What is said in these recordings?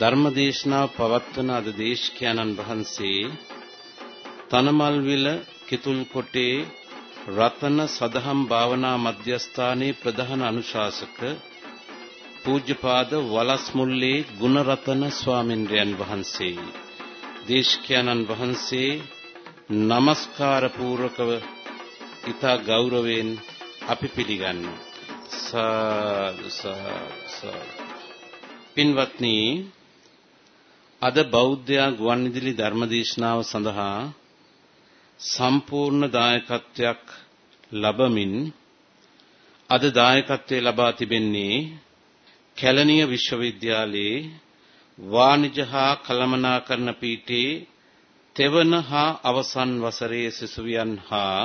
ධර්මදේශනාව පවත්වන අද දේශකයන්න් වහන්සේ තනමල්විල කිතුල්කොටේ රතන සදහම් භාවනා මධ්‍යස්ථානයේ ප්‍රධාන අනුශාසක පූජ්‍යපාද වලස්මුල්ලේ ගුණරතන ස්වාමින්ද්‍රයන් වහන්සේ. දේශකයන්න් වහන්සේ নমස්කාර පූර්වකව ඊතා ගෞරවයෙන් අපි පිළිගන්නවා. සාදු සාදු. පින්වත්නි අද බෞද්ධ ගුවන්විදුලි ධර්මදේශනාව සඳහා සම්පූර්ණ දායකත්වයක් ලබමින් අද දායකත්වයේ ලබා තිබෙන්නේ කැලණිය විශ්වවිද්‍යාලයේ වාණිජ හා කළමනාකරණ පීඨයේ තෙවන හා අවසන් වසරේ සිසුවියන් හා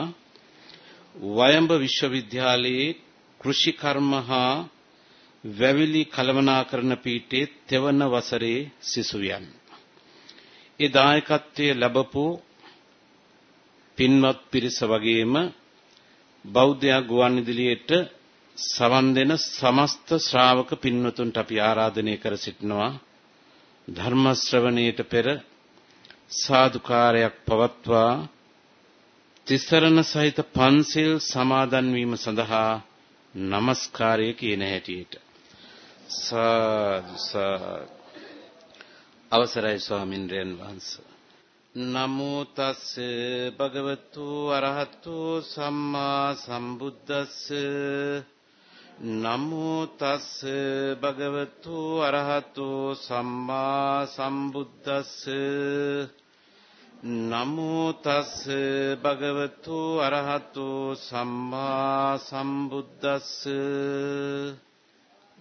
වයඹ විශ්වවිද්‍යාලයේ කෘෂිකර්ම හා වැවිලි කළමනාකරණ පීඨයේ තෙවන වසරේ සිසුවියන්. ඒ දායකත්වයේ ලැබපු පින්වත් පිරිස වගේම බෞද්ධ ගුවන්විදුලියට සවන් දෙන සමස්ත ශ්‍රාවක පින්වතුන්ට අපි ආරාධනය කර සිටිනවා. ධර්ම ශ්‍රවණයට පෙර සාදුකාරයක් පවත්වා තිසරණ සහිත පන්සිල් සමාදන් වීම සඳහා নমස්කාරය කියන හැටියට. සාදු අවසරයි ස්වාමින්ද්‍රයන් වහන්සේ. නමෝ තස් භගවතු අරහතු සම්මා සම්බුද්දස්ස. නමෝ තස් භගවතු අරහතු සම්මා සම්බුද්දස්ස. නමෝ තස් භගවතු අරහතු සම්මා සම්බුද්දස්ස.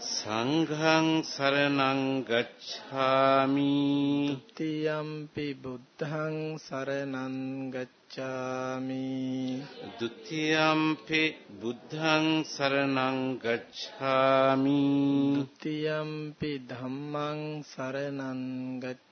සංඝං සරණං ගච්ඡාමි ဒ ුතියම්පි බුද්ධං සරණං ගච්ඡාමි ဒ ුතියම්පි බුද්ධං සරණං ගච්ඡාමි ဒ ුතියම්පි ධම්මං සරණං ගච්ඡාමි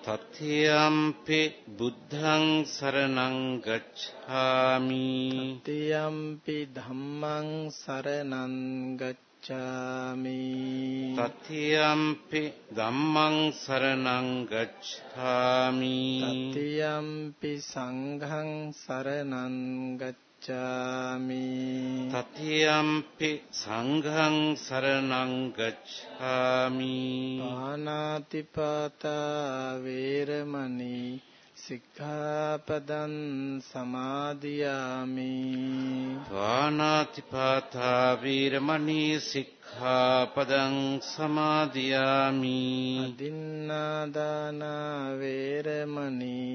තතියම්පි බුද්ධං සරණං ගච්ඡාමි තතියම්පි ධම්මං සරණං ගච්ඡාමි තතියම්පි ධම්මං සරණං ගච්ඡාමි තතියම්පි සංඝං සරණං ගච්ඡාමි තතියම්පි සංඝං සරණං ගච්ඡාමි පානාතිපාතා වේරමණී සික්ඛාපදං සමාදියාමි වානාතිපාතා වීරමණී සික්ඛාපදං සමාදියාමි අදින්නාදාන වේරමණී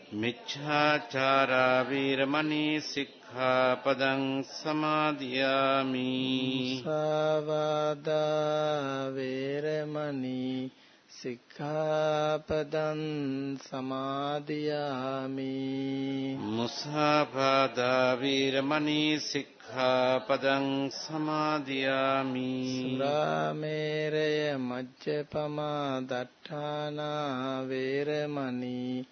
මිච්ඡාචාරා වීරමණී සික්ඛාපදං සමාදියාමි සාවාදා වේරමණී සික්ඛාපදං සමාදියාමි මුසාපාදා වීරමණී සික්ඛාපදං සමාදියාමි සුරාමේරය මජ්ජපමා දට්ඨානා වේරමණී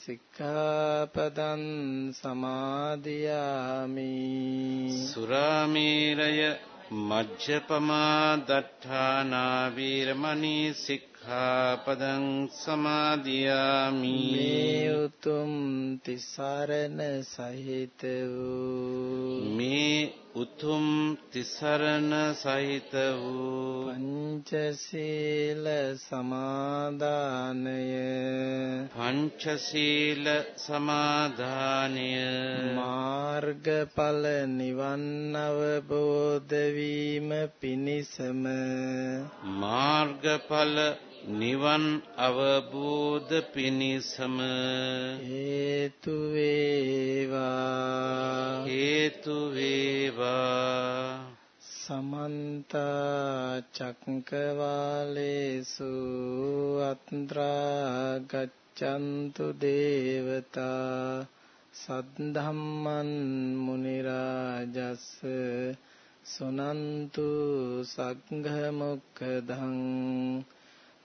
සික්ඛාපදං සමාදියාමි। සුරාමේරය මජ්ජපමා දට්ඨානා වීරමණී සික්ඛාපදං සමාදියාමි। මේ උතුම් තිසරණ සහිත වූ මේ උතුම් තිසරණ සහිත වූ පංචශීල සමාදානය. පංචශීල සමාදානය. මාර්ගඵල නිවන් අවබෝධ වීම පිණිසම. මාර්ගඵල නිවන් අවබෝධ පිණිසම හේතු වේවා. හේතු වේවා. සමන්ත චක්කවාලේසු අත්‍රා ගච්ඡන්තු දේවතා සද්ධම්මන් මුනි රාජස් සුනන්තු සග්ග මොක්ඛදං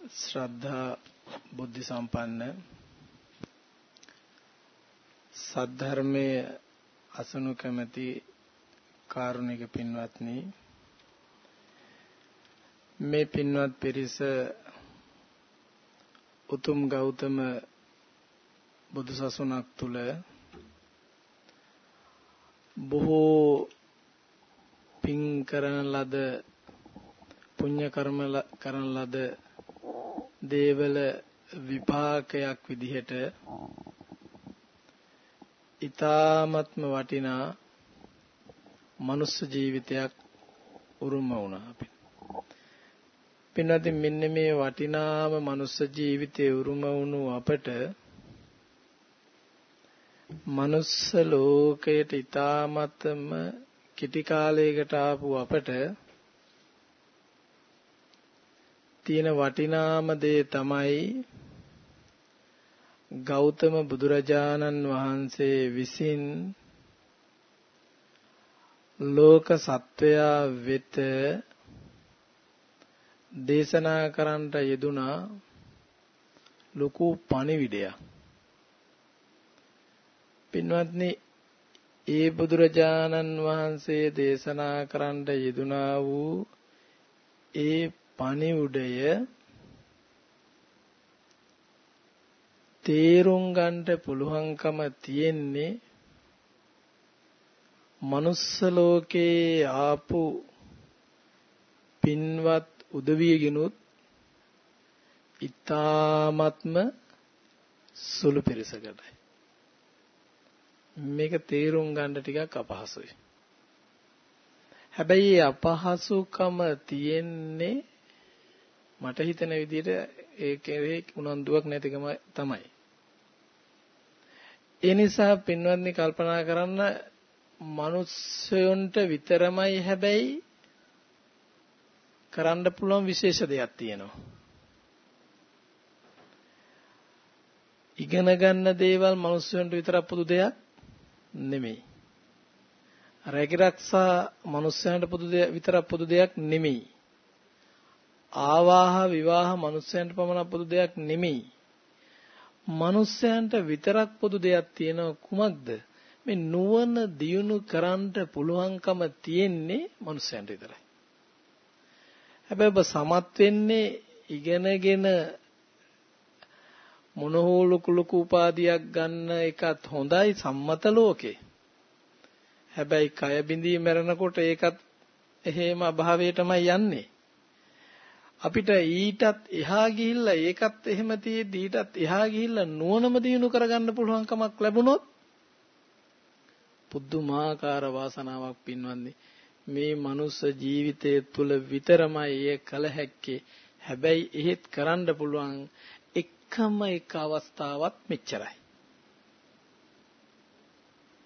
ශ්‍රද්ධා බුද්ධ සම්පන්න සද්ධර්මයේ අසනු කැමැති කාරුණික පින්වත්නි මේ පින්වත් පිරිස උතුම් ගෞතම බුදුසසුනක් තුල බොහෝ පින් කරන ලද පුණ්‍ය කර්ම කරන ලද දේවල විපාකයක් විදිහට ඊ타ත්ම වටිනා මනුස්ස ජීවිතයක් උරුම වුණා අපි. පින්වත්නි මෙන්න මේ වටිනාම මනුස්ස ජීවිතේ උරුම වුණු අපට මනුස්ස ලෝකයට ඊ타ත්ම කිටි කාලයකට ආපු අපට තියෙන වටිනාම දේ තමයි ගෞතම බුදුරජාණන් වහන්සේ විසින් ලෝක සත්වයා වෙත දේශනා කරන්නට යෙදුනා ලොකු පණිවිඩයක්. පින්වත්නි ඒ බුදුරජාණන් වහන්සේ දේශනා කරන්නට යෙදුනා වූ ඒ පණිවුඩය තේරුම් ගන්නට පුළුවන්කම තියෙන්නේ manuss ලෝකේ ආපු පින්වත් උදවියගෙනුත් ඊ타ත්ම සුළු පිරිසකටයි මේක තේරුම් ගන්න ටිකක් අපහසුයි. හැබැයි අපහසුකම තියෙන්නේ මට හිතෙන විදිහට ඒකේ උනන්දුවක් නැතිකම තමයි. ඒ නිසා පින්වත්නි කල්පනා කරන්න මිනිස්සුන්ට විතරමයි හැබැයි කරන්න පුළුවන් විශේෂ දෙයක් තියෙනවා. ඉගෙන ගන්න දේවල් මිනිස්සුන්ට විතරක් පොදු දෙයක් නෙමෙයි. රැකිරක්ෂා මිනිස්සුන්ට පොදු දෙයක් විතරක් පොදු දෙයක් නෙමෙයි. ආවාහ විවාහ මිනිස්යන්ට පමණ පොදු දෙයක් නෙමෙයි. මිනිස්යන්ට විතරක් පොදු දෙයක් තියෙනවා කුමක්ද? මේ නුවණ දියුණු කරන්නට පුළුවන්කම තියෙන්නේ මිනිස්යන්ට විතරයි. හැබැයි ඔබ සමත් වෙන්නේ ඉගෙනගෙන මොනහෝ ලොකු ලොකු උපාධියක් ගන්න එකත් හොඳයි සම්මත ලෝකේ. හැබැයි කය බිඳී මැරෙනකොට ඒකත් එහෙම අභාවයටමයි යන්නේ. අපිට ඊටත් එහා ගිහිල්ලා ඒකත් එහෙම තියෙද්දි ඊටත් එහා ගිහිල්ලා නුවණම දිනු කරගන්න පුළුවන්කමක් ලැබුණොත් පුදුමාකාර වාසනාවක් පින්වන්දි මේ මනුස්ස ජීවිතය තුළ විතරමයි එය කළ හැක්කේ. හැබැයි එහෙත් කරන්න පුළුවන් එකම එක අවස්ථාවක් මෙච්චරයි.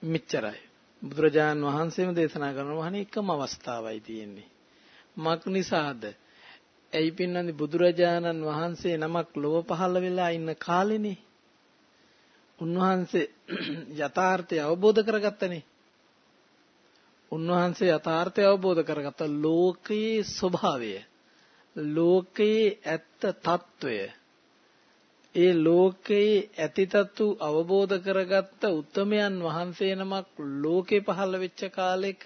මෙච්චරයි. බුදුරජාන් වහන්සේම දේශනා කරනවා අනේ එකම අවස්ථාවයි තියෙන්නේ. මක් නිසාද? ඇයි පින්නන්නේ බුදුරජාණන් වහන්සේ නමක් ලොව පහළ වෙලා ඉන්න කාලෙනේ. උන්වහන්සේ යථාර්ථය අවබෝධ කරගත්තනේ. උන්වහන්සේ යථාර්ථය අවබෝධ කරගත්ත ලෝකයේ ස්වභාවය, ලෝකයේ ඇත්ත తত্ত্বය, ඒ ලෝකයේ ඇතිතතු අවබෝධ කරගත්ත උත්මයන් වහන්සේ නමක් ලෝකේ පහළ වෙච්ච කාලෙක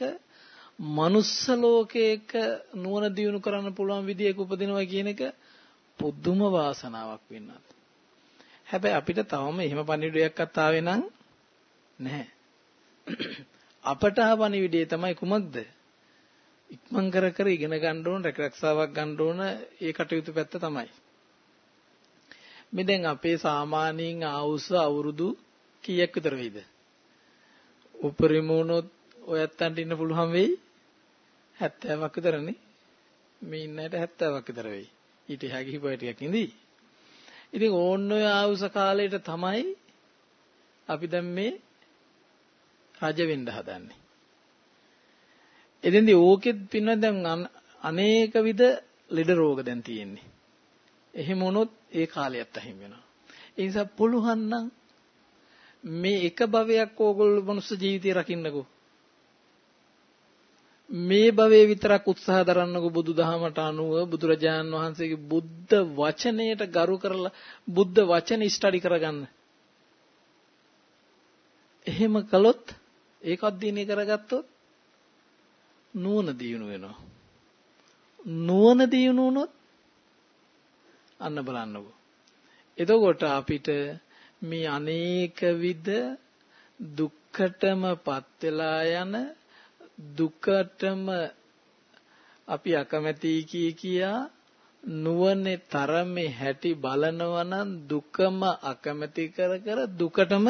මනුස්ස ලෝකයක නුවණ දියුණු කරන්න පුළුවන් විදියක උපදිනවා කියන එක පුදුම වාසනාවක් වෙන්නත්. හැබැයි අපිට තවම එහෙම පණිවිඩයක්වත් ආවේ නම් නැහැ. අපට ආ පණිවිඩය තමයි කුමක්ද? ඉක්මන් කර කර ඉගෙන ගන්න ඕන රැකරක්ෂාවක් ගන්න ඕන ඒ කටයුතු පැත්ත තමයි. මේ දැන් අපේ සාමාන්‍යයෙන් ආවුස අවුරුදු කීයක් විතර වෙයිද? උපරිම වුණොත් ඔයත්තන්ට ඉන්න පුළුවන් වෙයි 70ක් විතරනේ. මේ ඉන්නයට 70ක් විතර වෙයි. ඊට එහා ගිහිපුවා ටිකක් ඉඳී. ඉතින් ඕන්න ඔය ආවුස කාලයට තමයි අපි දැන් මේ රජ වෙන්න හදන්නේ. එතෙන්දී ඕකෙත් පින්න දැන් අනේක විද ලෙඩ රෝග දැන් තියෙන්නේ. එහෙම වුණොත් ඒ කාලයත් අහිමි වෙනවා. ඒ නිසා පුළුවන් නම් මේ එක භවයක් ඕගොල්ලෝ මනුස්ස ජීවිතය රකින්නකෝ. මේ භවයේ විතරක් උත්සාහ දරන්නකෝ බුදුදහමට අනුව බුදුරජාණන් වහන්සේගේ බුද්ධ වචනයට ගරු කරලා බුද්ධ වචන ස්ටඩි කරගන්න. එහෙම කළොත් ඒකත් දිනේ කරගත්තොත් නුවණ දියුණු වෙනවා. නුවණ දියුණු වුණොත් අන්න බලන්නකෝ. එතකොට අපිට මේ අනේක විද දුක්කටමපත් වෙලා යන දුකටම අපි අකමැති කී කියා නුවණේ තරමේ හැටි බලනවා නම් දුකම අකමැති කර කර දුකටම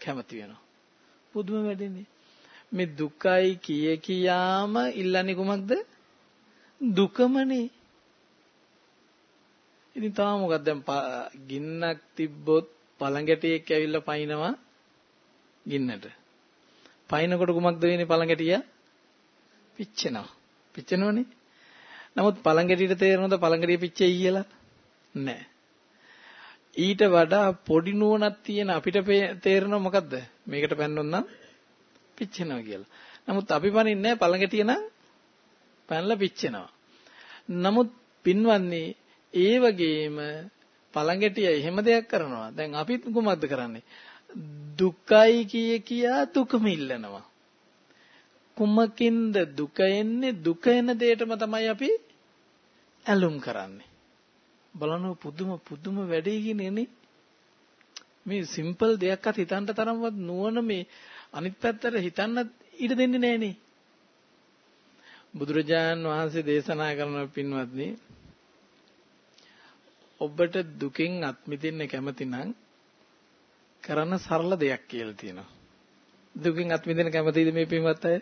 කැමති වෙනවා. පුදුම වැඩිනේ. මේ දුකයි කිය කියාම ඉල්ලන්නේ කොමක්ද? දුකමනේ. ඉතින් තාම මොකක්ද දැන් ගින්නක් තිබ්බොත් පළඟැටියෙක් ඇවිල්ලා පයින්නවා ගින්නට. පයින්නකොට කුමක්ද වෙන්නේ පළඟැටිය? පිච්චෙනවා. පිච්චෙනවනේ. නමුත් පළඟැටියට තේරෙනවද පළඟැටිය පිච්චෙයි කියලා? නැහැ. ඊට වඩා පොඩි නුවණක් තියෙන අපිට තේරෙනව මොකද්ද? මේකට පැන්නොත් නම් පිච්චෙනවා කියලා. නමුත් අපි පනින්නේ නැහැ පළඟැටිය නම් පැනලා පිච්චෙනවා. නමුත් පින්වන්නේ ඒ වගේම පළඟැටිය එහෙම දෙයක් කරනවා. දැන් අපි කුමක්ද කරන්නේ? දුකයි කිය කියා දුකම ඉල්ලනවා. කුමකින්ද දුක එන්නේ? දුක එන දෙයටම තමයි අපි ඇලුම් කරන්නේ. බලන්න පුදුම පුදුම වැඩේ කියන්නේ මේ සිම්පල් දෙයක්වත් හිතන්න තරම්වත් නුවණ මේ අනිත් පැත්තට හිතන්න ඉඩ දෙන්නේ නැහනේ. බුදුරජාන් වහන්සේ දේශනා කරන පින්වත්නි ඔබට දුකින් අත් මිදෙන්න කැමති නම් කරන්න සරල දෙයක් කියලා තියෙනවා. දුකින් අත් මිදෙන්න කැමතිද මේ පින්වත් අය?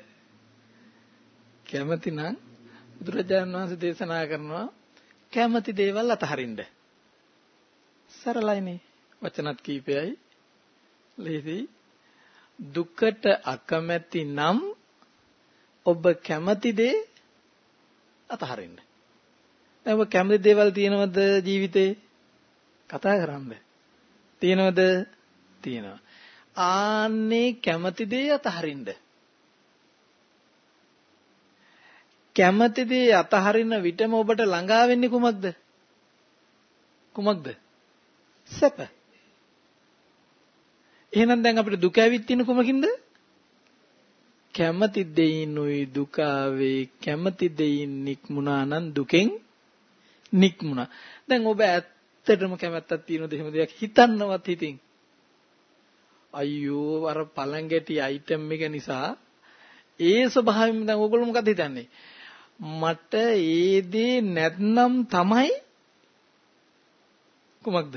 කැමති නම් බුදුරජාණන් වහන්සේ දේශනා කරනවා කැමති දේවල් අතහරින්න. සරලයිනේ. වචනත් කීපයයි. ලේසි. දුකට අකමැති නම් ඔබ කැමති දේ අතහරින්න. දැන් ඔබ කැමති දේවල් තියෙනවද ජීවිතේ? කතා කරන්න. තියෙනවද? තියෙනවා. ආන්නේ කැමති දේ අතහරින්න. කැමති දේ අතහරින විටම ඔබට ළඟා වෙන්නේ කුමක්ද? කුමක්ද? සැප. එහෙනම් දැන් අපිට දුක ඇවිත් තියෙන කුමකින්ද? කැමති දෙයිනුයි දුක ආවේ කැමති දෙයින් නික්මුණා නම් දුකෙන් නික්මුණා. දැන් ඔබ ඇත්තටම කැමැත්තක් තියෙනවද එහෙම දෙයක් හිතන්නවත් හිතින්? අයියෝ අර පළංගැටි අයිටම් එක නිසා ඒ ස්වභාවයෙන් දැන් ඕගොල්ලෝ මොකද හිතන්නේ? මට ඒ දේ නැත්නම් තමයි කුමක්ද?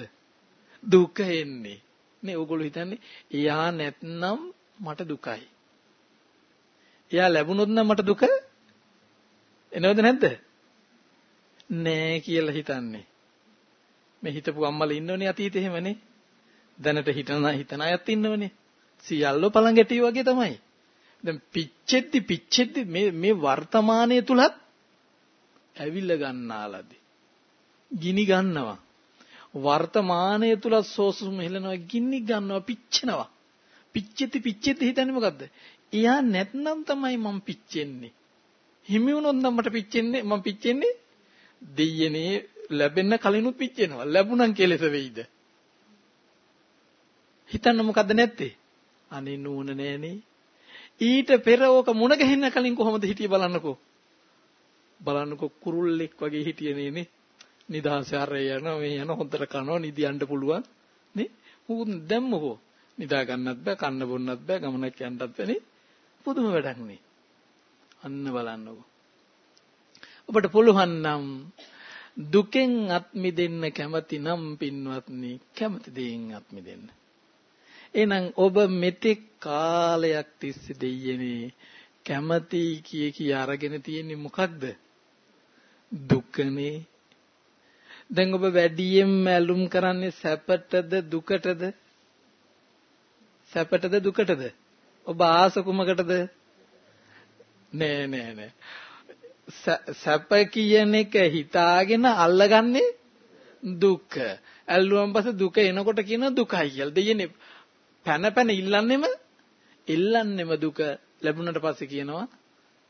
දුක එන්නේ. නේ ඕගොල්ලෝ හිතන්නේ එයා නැත්නම් මට දුකයි. එයා ලැබුණොත් නම් මට දුක එනවද නැද්ද? නෑ කියලා හිතන්නේ. මේ හිතපු අම්මලා ඉන්නවනේ අතීතේ එහෙමනේ. දැනට හිතන හිතන අයත් ඉන්නවනේ. සියල්ලෝ පළඟැටි වගේ තමයි. දැන් පිච්චෙද්දි පිච්චෙද්දි මේ මේ වර්තමානයේ තුලත් ඇවිල්ලා ගන්නාලාදී. ගිනි ගන්නවා. වර්තමානයේ තුල සෝසුම හෙලනවා ගිනි ගන්නවා පිච්චෙනවා. පිච්චෙති පිච්චෙති හිතන්නේ මොකද්ද? එයා නැත්නම් තමයි මම පිච්චෙන්නේ. හිමි වුණොත් නම් මට පිච්චෙන්නේ මම පිච්චෙන්නේ දෙයනේ ලැබෙන්න කලිනුත් පිච්චෙනවා. ලැබුණන් කෙලෙස වෙයිද? හිතන්න මොකද්ද නැත්තේ අනේ නූන නෑනේ ඊට පෙර ඕක මුණ ගැහෙන්න කලින් කොහොමද හිටියේ බලන්නකෝ. බලන්නකෝ කුරුල්ලෙක් වගේ හිටියේ නේ. නිදාසේ ආරේ යනවා මේ යන හොඳට කනවා නිදියන්න පුළුවන් නේ. උන් දැම්මකෝ. නිදා ගන්නත් බෑ කන්න බොන්නත් බෑ ගමනක් යන්නත් බෑ නේ. පුදුම වැඩක් නේ. අන්න බලන්නකෝ. ඔබට පුළුවන් නම් දුකෙන් අත් මිදෙන්න කැමති නම් පින්වත්නි කැමති දෙයින් අත් මිදෙන්න. එහෙනම් ඔබ මෙතෙක් කාලයක් තිස්සේ දෙයියනේ කැමති කිය කී අරගෙන තියෙන්නේ මොකක්ද? දුකනේ. දැන් ඔබ වැඩියෙන් මැලුම් කරන්නේ සැපටද දුකටද? සැපටද දුකටද? ඔබ ආස කුමකටද? නෑ නෑ නෑ. සැප කියන එක හිතාගෙන අල්ලගන්නේ දුක. ඇල්ලුවම් පස්සේ දුක එනකොට කියන දුකයි කියලා. දෙයනේ පැන පැන ඉල්ලන්නෙම ඉල්ලන්නෙම දුක ලැබුණට පස්සේ කියනවා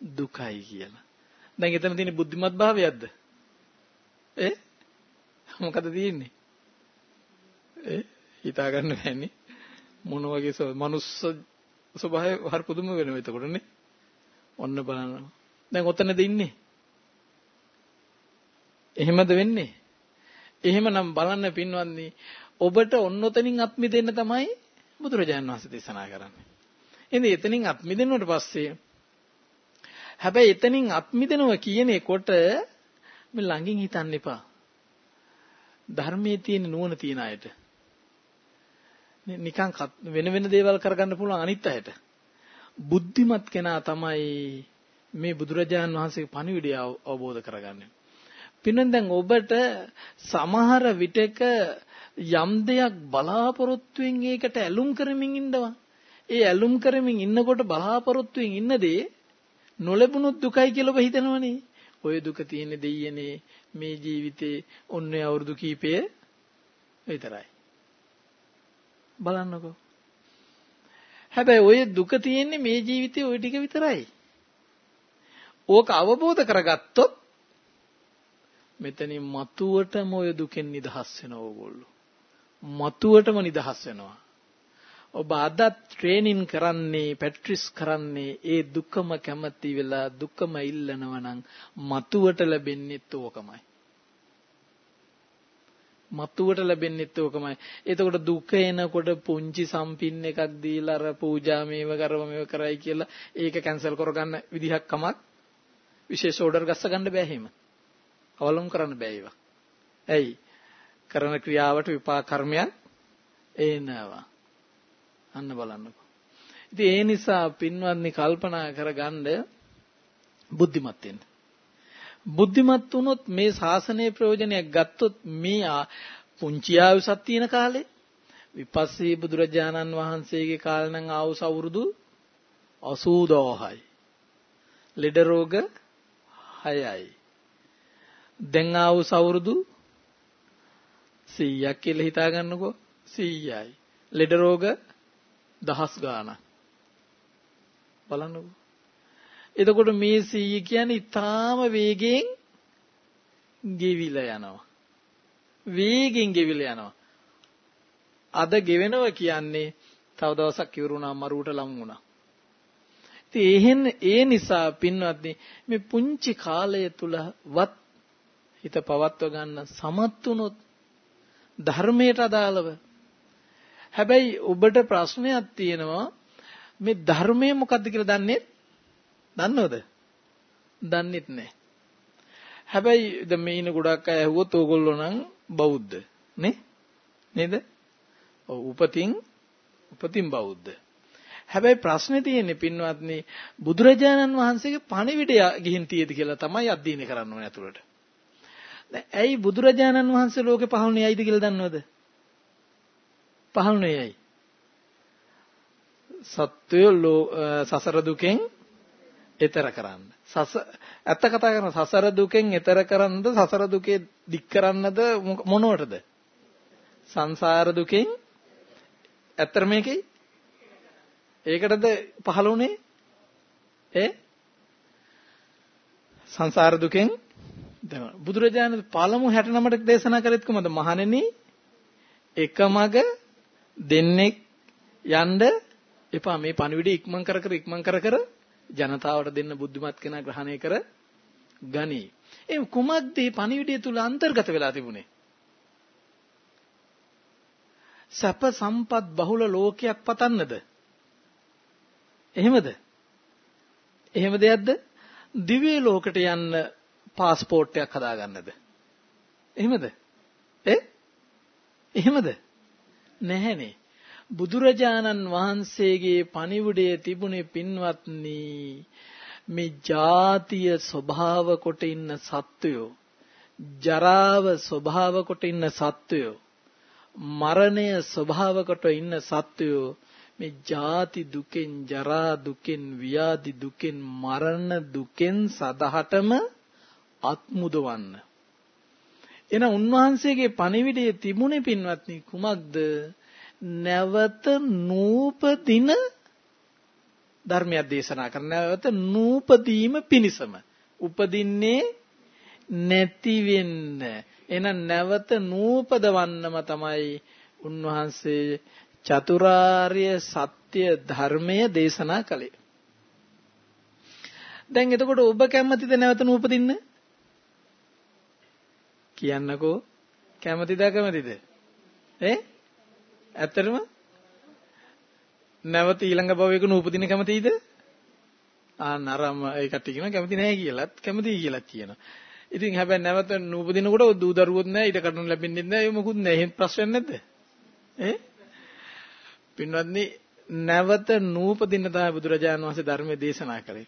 දුකයි කියලා. දැන් එතන තියෙන බුද්ධිමත් භාවයක්ද? ඒ මොකද තියෙන්නේ? ඒ හිතා ගන්න බෑනේ. මොන වගේ මනුස්ස ස්වභාවය හරි පුදුම වෙනවා එතකොට නේ. ඔන්න බලන්න. දැන් ඔතනද ඉන්නේ? එහෙමද වෙන්නේ? එහෙමනම් බලන්න පින්වත්නි ඔබට ඔන්නොතනින් අත් මිදෙන්න තමයි බුදුරජාණන් වහන්සේ දේශනා කරන්නේ. ඉතින් එතනින් අත් මිදෙනුවට පස්සේ හැබැයි එතනින් අත් මිදෙනවා කියනකොට මේ ළඟින් හිතන්න එපා. ධර්මයේ තියෙන නුවණ තියන අයට. නිකන් වෙන වෙන දේවල් කරගන්න පුළුවන් අනිත් අයට. බුද්ධිමත් කෙනා තමයි මේ බුදුරජාණන් වහන්සේගේ පණිවිඩය අවබෝධ කරගන්නේ. පිnnen දැන් ඔබට සමහර විටක යම් දෙයක් බලාපොරොත්තුෙන් ඒකට ඇලුම් කරමින් ඉන්නවා. ඒ ඇලුම් කරමින් ඉන්නකොට බලාපොරොත්තුෙන් ඉන්න දේ නොලැබුණොත් දුකයි කියලා ඔබ හිතනවනේ. ඔය දුක තියෙන දෙයියනේ මේ ජීවිතේ ඔන්නේ අවුරුදු කීපය විතරයි. බලන්නකෝ. හැබැයි ඔය දුක තියෙන්නේ මේ ජීවිතේ ওই ටික විතරයි. ඕක අවබෝධ කරගත්තොත් මෙතනින් මතුවටම ඔය දුකෙන් නිදහස් වෙනවා ඕගොල්ලෝ. මතුවටම නිදහස් වෙනවා. ඔබ අදත් ට්‍රේනින් කරන්නේ පැට්‍රිස් කරන්නේ ඒ දුකම කැමති වෙලා දුකම ඉල්ලනවා නම් මතුවට ලැබෙන්නේත් ඕකමයි. මතුවට ලැබෙන්නේත් ඕකමයි. එතකොට දුක එනකොට පුංචි සම්පින් එකක් දීලා අර පූජා මේව කරව මේව කරයි කියලා ඒක කැන්සල් කරගන්න විදිහක් කමක් විශේෂ ඕඩර් ගස්ස ගන්න බෑ එහෙම. අවලම් කරන්න බෑ ඒවා. ඇයි? කරන ක්‍රියාවට විපාක කර්මයක් එනවා. අන්න බලන්නකෝ. ඉතින් ඒ නිසා පින්වත්නි කල්පනා කරගන්න බුද්ධිමත් වෙන්න. බුද්ධිමත් වුණොත් මේ ශාසනයේ ප්‍රයෝජනයක් ගත්තොත් මේ පුංචි ආයුසක් තියෙන කාලේ විපස්සී බුදුරජාණන් වහන්සේගේ කාලේ නම් ආවුස අවුරුදු 82යි. ලෙඩ රෝග 6යි. දැන් ආවුස අවුරුදු 100ක් කියලා හිතා ගන්නකෝ 100යි. ලෙඩ රෝග දහස් ගාණක්. බලන්නකෝ. එතකොට මේ 100 කියන්නේ ඊටාම වේගෙන් ගෙවිලා යනවා. වේගෙන් ගෙවිලා යනවා. අද ගෙවෙනවා කියන්නේ තව දවසක් ඉවරුණා මරුවට ලං වුණා. ඉතින් එහෙන් ඒ නිසා පින්වත්නි මේ පුංචි කාලය තුල වත් හිත පවත්ව ගන්න සමත් වුණොත් ධර්මයට අදාළව හැබැයි ඔබට ප්‍රශ්නයක් තියෙනවා මේ ධර්මය මොකද්ද කියලා දන්නේ දන්නවද දන්නෙත් නැහැ. හැබැයි දැන් මේ ඉන්න ගොඩක් අය ඇහුවොත් ඕගොල්ලෝ නම් බෞද්ධ නේ? නේද? ඔව් උපතින් උපතින් බෞද්ධ. හැබැයි ප්‍රශ්නේ තියෙන්නේ පින්වත්නි බුදුරජාණන් වහන්සේගේ පණිවිඩය ගිහින් තියෙද කියලා තමයි අධ්‍යයනය කරන්න ඕනේ අතුලට. දැන් ඇයි බුදුරජාණන් වහන්සේ ලෝකේ පහළුනේ ඇයිද කියලා දන්නවද? පහළුනේ ඇයි? සත්වය සසර දුකෙන් එතර කරන්න. සස ඇත්ත කතා කරන සසර දුකෙන් එතර කරන්නද සසර දුකේ දික් කරන්නද මොනවටද? සංසාර දුකෙන් ඇත්තට මේකේ ඒකටද පහළුනේ ඒ සංසාර දුකෙන් බුදුරජාණන් පළමු 69ට දේශනා කළෙත් කොහමද මහණෙනි එකමග දෙන්නෙක් යන්න එපා මේ පණිවිඩය ඉක්මන් කර කර ඉක්මන් කර කර ජනතාවට දෙන්න බුද්ධිමත් කෙනා ග්‍රහණය කර ගනි. ඒ කුමක්ද මේ පණිවිඩය තුල අන්තර්ගත වෙලා තිබුණේ? සැප සම්පත් බහුල ලෝකයක් පතන්නද? එහෙමද? එහෙම දෙයක්ද? දිව්‍ය ලෝකයට යන්න પાස්පෝර්ට් එකක් හදාගන්නද? එහෙමද? ඒ? එහෙමද? නැහැනේ. බුදුරජාණන් වහන්සේගේ පණිවිඩයේ තිබුණේ පින්වත්නි මේ ජාතිය ස්වභාව කොට ඉන්න සත්වයෝ ජරාව ස්වභාව කොට ඉන්න සත්වයෝ මරණය ස්වභාව කොට ඉන්න සත්වයෝ මේ ජාති දුකෙන් ජරා දුකෙන් ව්‍යාධි දුකෙන් මරණ දුකෙන් සදහටම අත්මුදවන්න. එන උන්වහන්සේගේ පණිවිඩයේ තිබුණේ පින්වත්නි කුමක්ද? නැවත නූපදින ධර්මයක් දේශනා කරන නැවත නූපදීම පිණිසම. උපදින්නේ නැති වෙන්න. එන නැවත නූපදවන්නම තමයි උන්වහන්සේ චතුරාර්ය සත්‍ය ධර්මය දේශනා කළේ. දැන් එතකොට ඔබ කැමතිද නැවත නූපදින්න? කියන්නකෝ කැමතිද කැමතිද ඈ ඇත්තටම නැවත ඊළඟ භවයක නූපදින කැමතිද? ආ නරම ඒ කට්ටිය කියනවා කැමති නැහැ කියලාත් කැමතියි කියලාත් කියනවා. ඉතින් හැබැයි නැවත නූපදිනකොට දූ දරුවොත් නැහැ ඊට කටුන් ලැබෙන්නේ නැහැ ඒ මොකුත් නැහැ. එහෙම ප්‍රශ්නයක් නැද්ද? ඈ? පින්වත්නි නැවත නූපදින තමයි බුදුරජාණන් වහන්සේ ධර්මයේ දේශනා කරේ.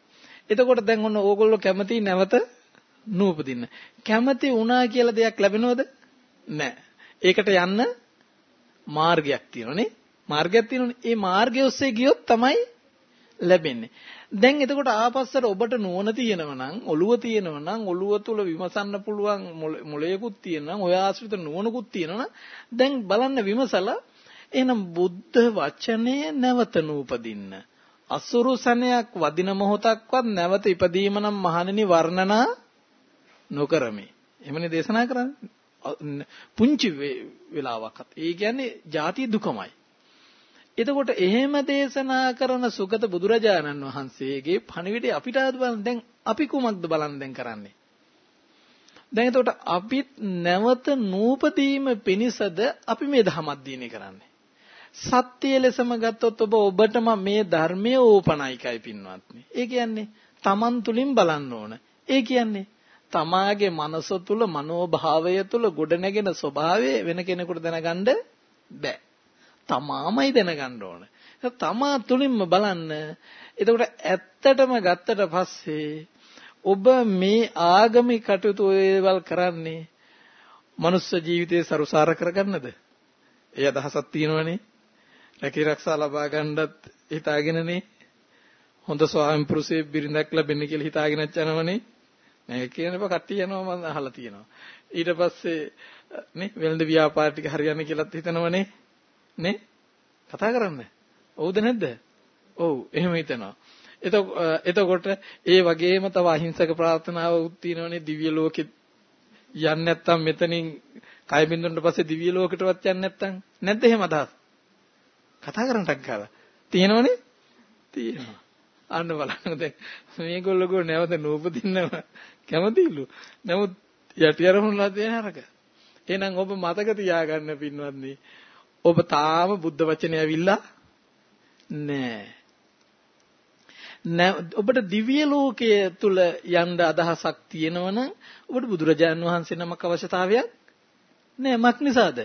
එතකොට දැන් ඔන්න ඕගොල්ලෝ කැමති නැවත නූපදින්න. කැමති වුණා කියලා දෙයක් ලැබෙනවද? නැහැ. ඒකට යන්න මාර්ගයක් තියෙනනේ. මාර්ගයක් තියෙනනේ. ඒ මාර්ගය ඔස්සේ ගියොත් තමයි ලැබෙන්නේ. දැන් එතකොට ආපස්සට ඔබට නුවණ තියෙනව නම් ඔළුව තියෙනව නම් ඔළුව තුල විමසන්න පුළුවන් මොළයකුත් තියෙනවා ඔය ආශ්‍රිත නුවණකුත් තියෙනවා දැන් බලන්න විමසලා එහෙනම් බුද්ධ වචනය නැවත නූපදින්න අසුරු සනයක් වදින මොහොතක්වත් නැවත ඉපදීම නම් මහණෙනි වර්ණනා නොකරමි එමනේ දේශනා කරන්නේ පුංචි වෙලාවක්වත්. ඒ කියන්නේ ಜಾති දුකමයි. එතකොට එහෙම දේශනා කරන සුගත බුදුරජාණන් වහන්සේගේ පණිවිඩය අපිට බලන්න දැන් අපි කුමක්ද බලන්න දැන් කරන්නේ? දැන් එතකොට අපිත් නැවත නූපදීම පිණිසද අපි මේ ධමයක් දීනේ කරන්නේ. සත්‍ය ලෙසම ගත්තොත් ඔබ ඔබටම මේ ධර්මයේ ඕපනයිකයි පින්වත්නි. ඒ කියන්නේ Taman තුලින් බලන්න ඕන. ඒ කියන්නේ තමාගේ මනස තුල මනෝභාවය තුල ගොඩනැගෙන ස්වභාවය වෙන කෙනෙකුට දැනගන්න බෑ. තමාමයි දැනගන්න ඕන. තමා තුලින්ම බලන්න. එතකොට ඇත්තටම ගත්තට පස්සේ ඔබ මේ ආගමික කටයුතු ඒවල් කරන්නේ මනුස්ස ජීවිතේ සරුසාර කරගන්නද? ඒ අදහසක් තියෙනවනේ. රැකී ආරක්ෂා ලබා ගන්නත් හිතාගෙනනේ. හොඳ ස්වාමි පුරුෂයෙක් බිරිඳක් ලැබෙන්න කියලා හිතාගෙන යනවනේ. මේ කියනප කට්ටිය යනවා මම අහලා තියෙනවා. ඊට පස්සේ නේ වෙළඳ ව්‍යාපාර ටික හරියන්නේ කියලාත් හිතනවනේ. නේ? කතා කරන්න. ඔව්ද නැද්ද? ඔව් එහෙම හිතනවා. එතකොට ඒ වගේම තව අහිංසක ප්‍රාර්ථනාවක් තියෙනවනේ දිව්‍ය ලෝකෙ යන්නේ නැත්තම් මෙතනින් කය බින්දුනට පස්සේ දිව්‍ය ලෝකෙටවත් යන්නේ නැත්තම් නැද්ද එහෙම අදහස්? කතා කරන්නටක් ගාලා. තියෙනවනේ? තියෙනවා. අන්න බලන්න දැන් මේගොල්ලෝ ගෝ නැවත නූපදින්නම කැමතිලු. නමුත් යටි අරමුණලා තියෙන අරක. එහෙනම් ඔබ මතක තියාගන්න පින්වත්නි. ඔබ තාම බුද්ධ වචනේ ඇවිල්ලා නෑ. ඔබට දිව්‍ය ලෝකයේ තුල යන්න අදහසක් තියෙනවනම් ඔබට බුදුරජාන් වහන්සේ නමක් අවශ්‍යතාවයක් නෑ මක් නිසාද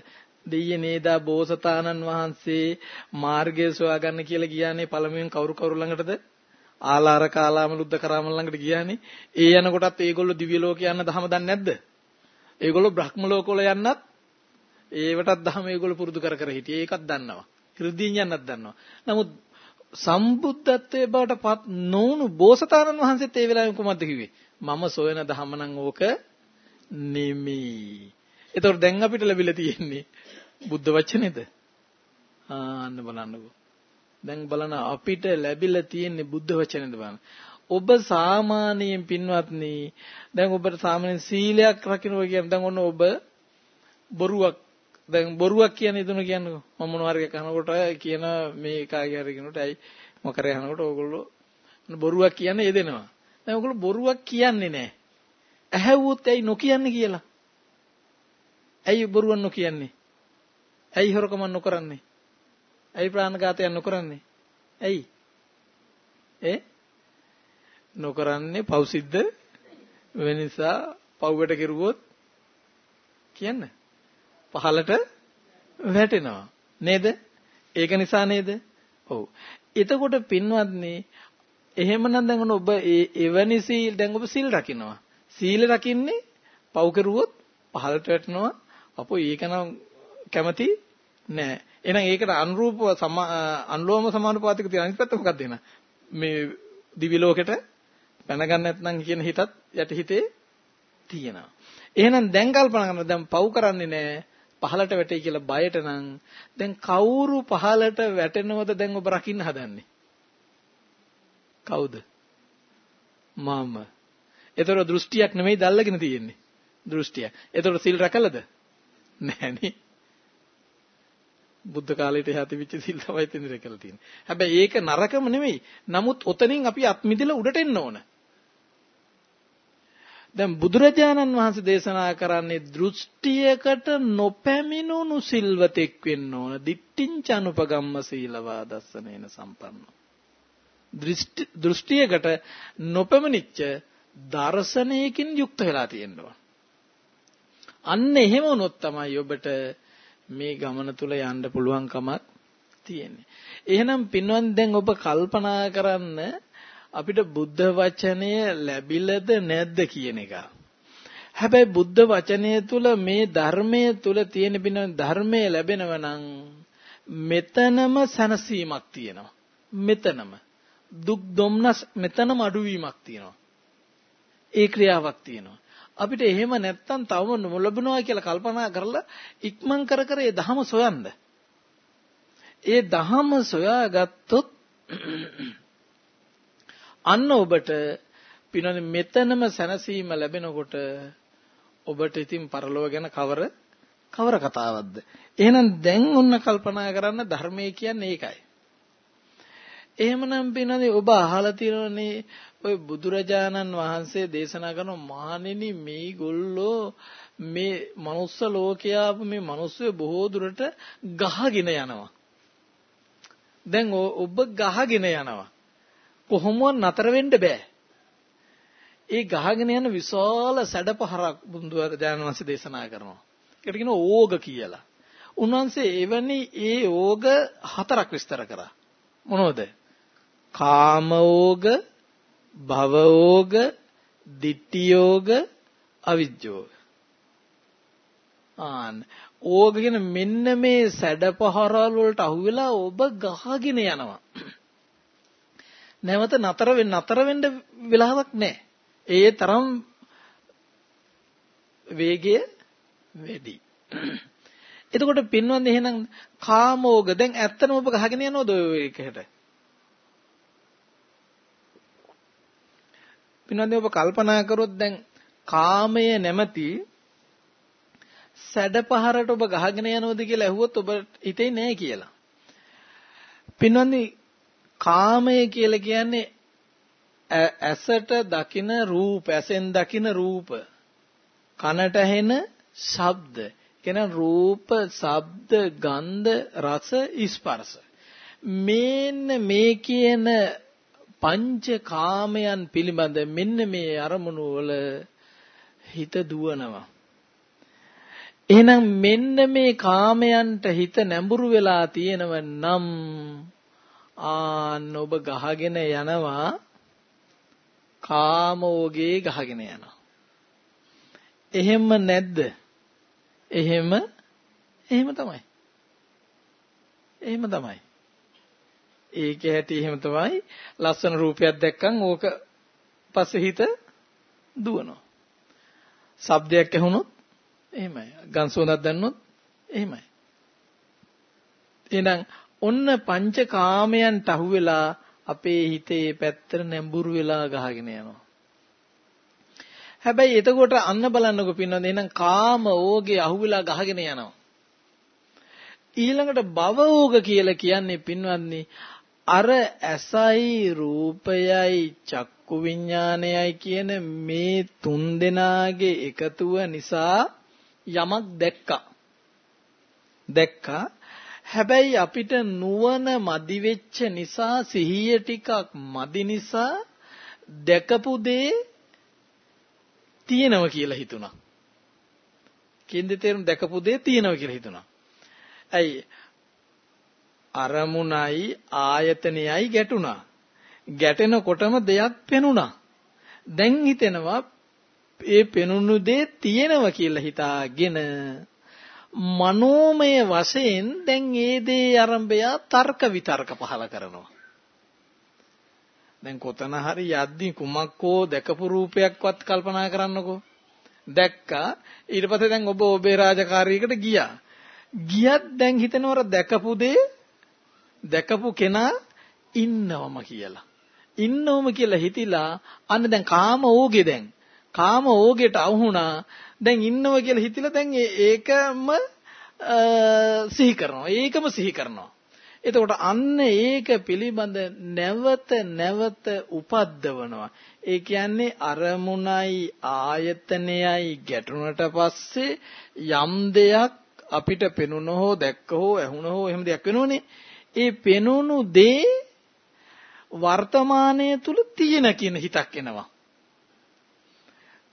දෙයියේ නේදා බෝසතාණන් වහන්සේ මාර්ගය සොයාගන්න කියලා කියන්නේ පළමුවෙන් කවුරු කවුරු ළඟටද ආලාර කාලාම ලුද්ද කරාම ළඟට ගියානේ. ඒ යනකොටත් ඒගොල්ලෝ දිව්‍ය ලෝක යන්න දහම දන්නේ නැද්ද? ඒගොල්ලෝ බ්‍රහ්ම ලෝකවල යන්නත් ඒවටත් දහම ඒගොල්ලෝ පුරුදු කර කර හිටියේ. ඒකත් දන්නවා. හෘදීන් යන්නත් දන්නවා. නමුත් සම්බුද්ධත්වයේ බවට පත් නොවුණු බෝසතාණන් වහන්සේත් ඒ වෙලාවෙම කොහොමද කිව්වේ? මම සොයන දහම නම් ඕක නෙමෙයි. ඒතකොට දැන් අපිට ලැබිලා තියෙන්නේ බුද්ධ වචනේද? ආන්න බලන්නකෝ. දැන් බලන අපිට ලැබිලා තියෙන්නේ බුද්ධ වචනේද බලන්න. ඔබ සාමාන්‍යයෙන් පින්වත්නි දැන් ඔබට සාමාන්‍යයෙන් සීලයක් රකින්නවා කියන දැන් ඔන්න ඔබ බොරුවක් දැන් බොරුවක් කියන ඉදුන කියන්නේ මම මොනවා හරි කනකොට කියන මේ කාගේ හරි කෙනෙකුට ඇයි මොකරේ අහනකොට ඕගොල්ලෝ බොරුවක් කියන්නේ එදෙනවා. දැන් ඕගොල්ලෝ බොරුවක් කියන්නේ නැහැ. ඇහැව්වොත් ඇයි නොකියන්නේ කියලා. ඇයි බොරුවක් නොකියන්නේ? ඇයි හොරකම නොකරන්නේ? ඇයි ප්‍රාණඝාතය නොකරන්නේ? ඇයි? ඒ නොකරන්නේ පව් සිද්ධ වෙන නිසා පව්වට කෙරුවොත් කියන්න පහලට වැටෙනවා නේද? ඒක නිසා නේද? ඔව්. එතකොට පින්වත්නි එහෙමනම් දැන් ඔබ එවැනි සීල් දැන් ඔබ සීල් රකින්නවා. සීල රකින්නේ පව් කරුවොත් පහලට වැටෙනවා. අපෝ ඒකනම් කැමති නෑ. එහෙනම් ඒකට අනුරූපව අනුලෝම සමානුපාතික තියෙන අනිත් පැත්ත මොකක්ද එහෙනම්? මේ දිවි ලෝකෙට පැන ගන්න නැත්නම් කියන හිතත් යටි හිතේ තියෙනවා. එහෙනම් දැන් කල්පනා කරනවා දැන් පව් කරන්නේ නෑ. පහලට වැටේ කියලා බයට නම් දැන් කවුරු පහලට වැටෙනවද දැන් ඔබ රකින්න හදන්නේ? කවුද? මම. ඒතර දෘෂ්ටියක් නෙමෙයි දැල්ලගෙන තියෙන්නේ. දෘෂ්ටිය. ඒතර සිල් රැකලද? නෑනේ. බුද්ධ කාලයට එහා තිබිච්ච සිල් තමයි තින්දර කියලා තියෙන්නේ. හැබැයි ඒක නරකම නෙමෙයි. නමුත් ඔතනින් අපි අත් මිදලා උඩට එන්න ඕන. දැන් බුදුරජාණන් වහන්සේ දේශනා කරන්නේ දෘෂ්ටියකට නොපැමිණුණු සිල්වතෙක් වෙන්න ඕන. දිට්ඨිංච අනුපගම්ම සීලවා දස්සනේන සම්පන්න. දෘෂ්ටියකට නොපැමිණිච්ච දර්ශනයකින් යුක්ත වෙලා තියෙනවා. අන්න එහෙම වුණොත් තමයි ඔබට මේ ගමන තුල යන්න පුළුවන්කමක් තියෙන්නේ. එහෙනම් පින්වත් දැන් ඔබ කල්පනා කරන්න අපිට බුද්ධ වචනය ලැබිලද නැද්ද කියන එක. හැබැයි බුද්ධ වචනය තුල මේ ධර්මයේ තුල තියෙන බින ධර්මයේ ලැබෙනව නම් මෙතනම සනසීමක් තියෙනවා. මෙතනම දුක් දුම්නස් මෙතනම අඩුවීමක් තියෙනවා. ඒ ක්‍රියාවක් තියෙනවා. අපිට එහෙම නැත්තම් තවම නොලබනවා කියලා කල්පනා කරලා ඉක්මන් කර කර ඒ දහම සොයන්න. ඒ දහම සොයාගත්තොත් අන්න ඔබට පිනනේ මෙතනම සැනසීම ලැබෙනකොට ඔබට ඉතින් පරලෝක ගැන කවර කවර කතාවක්ද එහෙනම් දැන් ඔන්න කල්පනා කරන්න ධර්මයේ කියන්නේ ඒකයි එහෙමනම් පිනනේ ඔබ අහලා තියෙනනේ ඔය බුදුරජාණන් වහන්සේ දේශනා කරන මහණෙනි මේගොල්ලෝ මේ මනුස්ස ලෝකයාපු මේ මිනිස්සු බොහෝ දුරට ගහගෙන යනවා. දැන් ඔබ ගහගෙන යනවා. කොහොමවත් නතර වෙන්න බෑ. ඒ ගහගෙන යන විශාල සැඩපහරක් බුදුරජාණන් වහන්සේ දේශනා කරනවා. ඒකට කියනවා ඕග කියලා. උන්වහන්සේ එවැනි ඒ ඕග හතරක් විස්තර කරා. මොනවද? කාමෝග භවෝග, ditthiyෝග, අවිජ්ජෝග. ආන් ඕග කියන මෙන්න මේ සැඩපහරවල් වලට අහුවෙලා ඔබ ගහගෙන යනවා. නැවත නතර වෙන්න නතර වෙන්න වෙලාවක් නැහැ. ඒ තරම් වේගය වැඩි. එතකොට පින්වන්ද එහෙනම් කාමෝග දැන් ඇත්තම ඔබ ගහගෙන යනවද ඔය එකකට? පින්වත්නි ඔබ කල්පනා කරොත් දැන් කාමය නැමැති සැඩපහරට ඔබ ගහගෙන යනවද කියලා ඇහුවොත් ඔබ හිතේ නෑ කියලා. පින්වත්නි කාමය කියලා කියන්නේ ඇසට දකින රූප, ඇසෙන් දකින රූප, කනට ඇහෙන ශබ්ද, කියන රූප, ශබ්ද, ගන්ධ, රස, ස්පර්ශ. මේන්න මේ කියන පංච කාමයන් පිළිබඳ මෙන්න මේ අරමුණු වල හිත දුවනවා. එහෙනම් මෙන්න මේ කාමයන්ට හිත නැඹුරු වෙලා තියෙනව නම් ආන්න ඔබ ගහගෙන යනවා කාමෝගේ ගහගෙන යනවා. එහෙම නැද්ද? එහෙම එහෙම තමයි. එහෙම තමයි. ඒකේ හැටි එහෙම තමයි. ලස්සන රූපයක් දැක්කම ඕක පස්සේ හිත දුවනවා. ශබ්දයක් ඇහුනොත් එහෙමයි. ගන් සුවඳක් දැන්නොත් එහෙමයි. එහෙනම් ඔන්න පංචකාමයන්ට අහුවෙලා අපේ හිතේ පැත්තට නැඹුරු වෙලා ගහගෙන යනවා. හැබැයි එතකොට අන්න බලන්නකො පින්නොත් එහෙනම් කාම ඕගේ අහුවෙලා ගහගෙන යනවා. ඊළඟට භව ඕග කියලා කියන්නේ පින්වත්නි අර ඇසයි රූපයයි චක්කු විඥානයයි කියන මේ තුන් දෙනාගේ එකතුව නිසා යමක් දැක්කා. දැක්කා. හැබැයි අපිට නුවණ මදි වෙච්ච නිසා සිහිය ටිකක් මදි නිසා දැකපු දේ තියෙනවා කියලා හිතුණා. කින්ද තේරුම් දැකපු දේ තියෙනවා කියලා හිතුණා. ඇයි අරමුණයි ආයතනයයි ගැටුණා. ගැටෙනකොටම දෙයක් පෙනුණා. දැන් හිතෙනවා ඒ පෙනුණු දේ තියෙනවා කියලා හිතාගෙන මනෝමය වශයෙන් දැන් ඒ දේ ආරම්භය තර්ක විතර්ක පහල කරනවා. දැන් කොතන හරි යද්දී කුමක්කෝ දැකපු රූපයක්වත් කල්පනා කරන්නකෝ. දැක්කා ඊට පස්සේ දැන් ඔබ ඔබේ රාජකාරියකට ගියා. ගියත් දැන් හිතනවර දැකපු දේ දැකපු කෙනා ඉන්නවම කියලා. ඉන්නවම කියලා හිතිලා අන්න දැන් කාම ඕගේ දැන්. කාම ඕගෙට අහුණා දැන් ඉන්නව කියලා හිතිලා දැන් ඒකම සිහි කරනවා. ඒකම සිහි කරනවා. එතකොට අන්න ඒක පිළිබඳ නැවත නැවත උපද්දවනවා. ඒ කියන්නේ අරමුණයි ආයතනයයි ගැටුණට පස්සේ යම් දෙයක් අපිට පෙනුන හෝ දැක්ක හෝ ඇහුණ හෝ එහෙම දෙයක් වෙනෝනේ. ඒ පෙනුණු දේ වර්තමානයේ තුල තියෙන කියන හිතක් එනවා.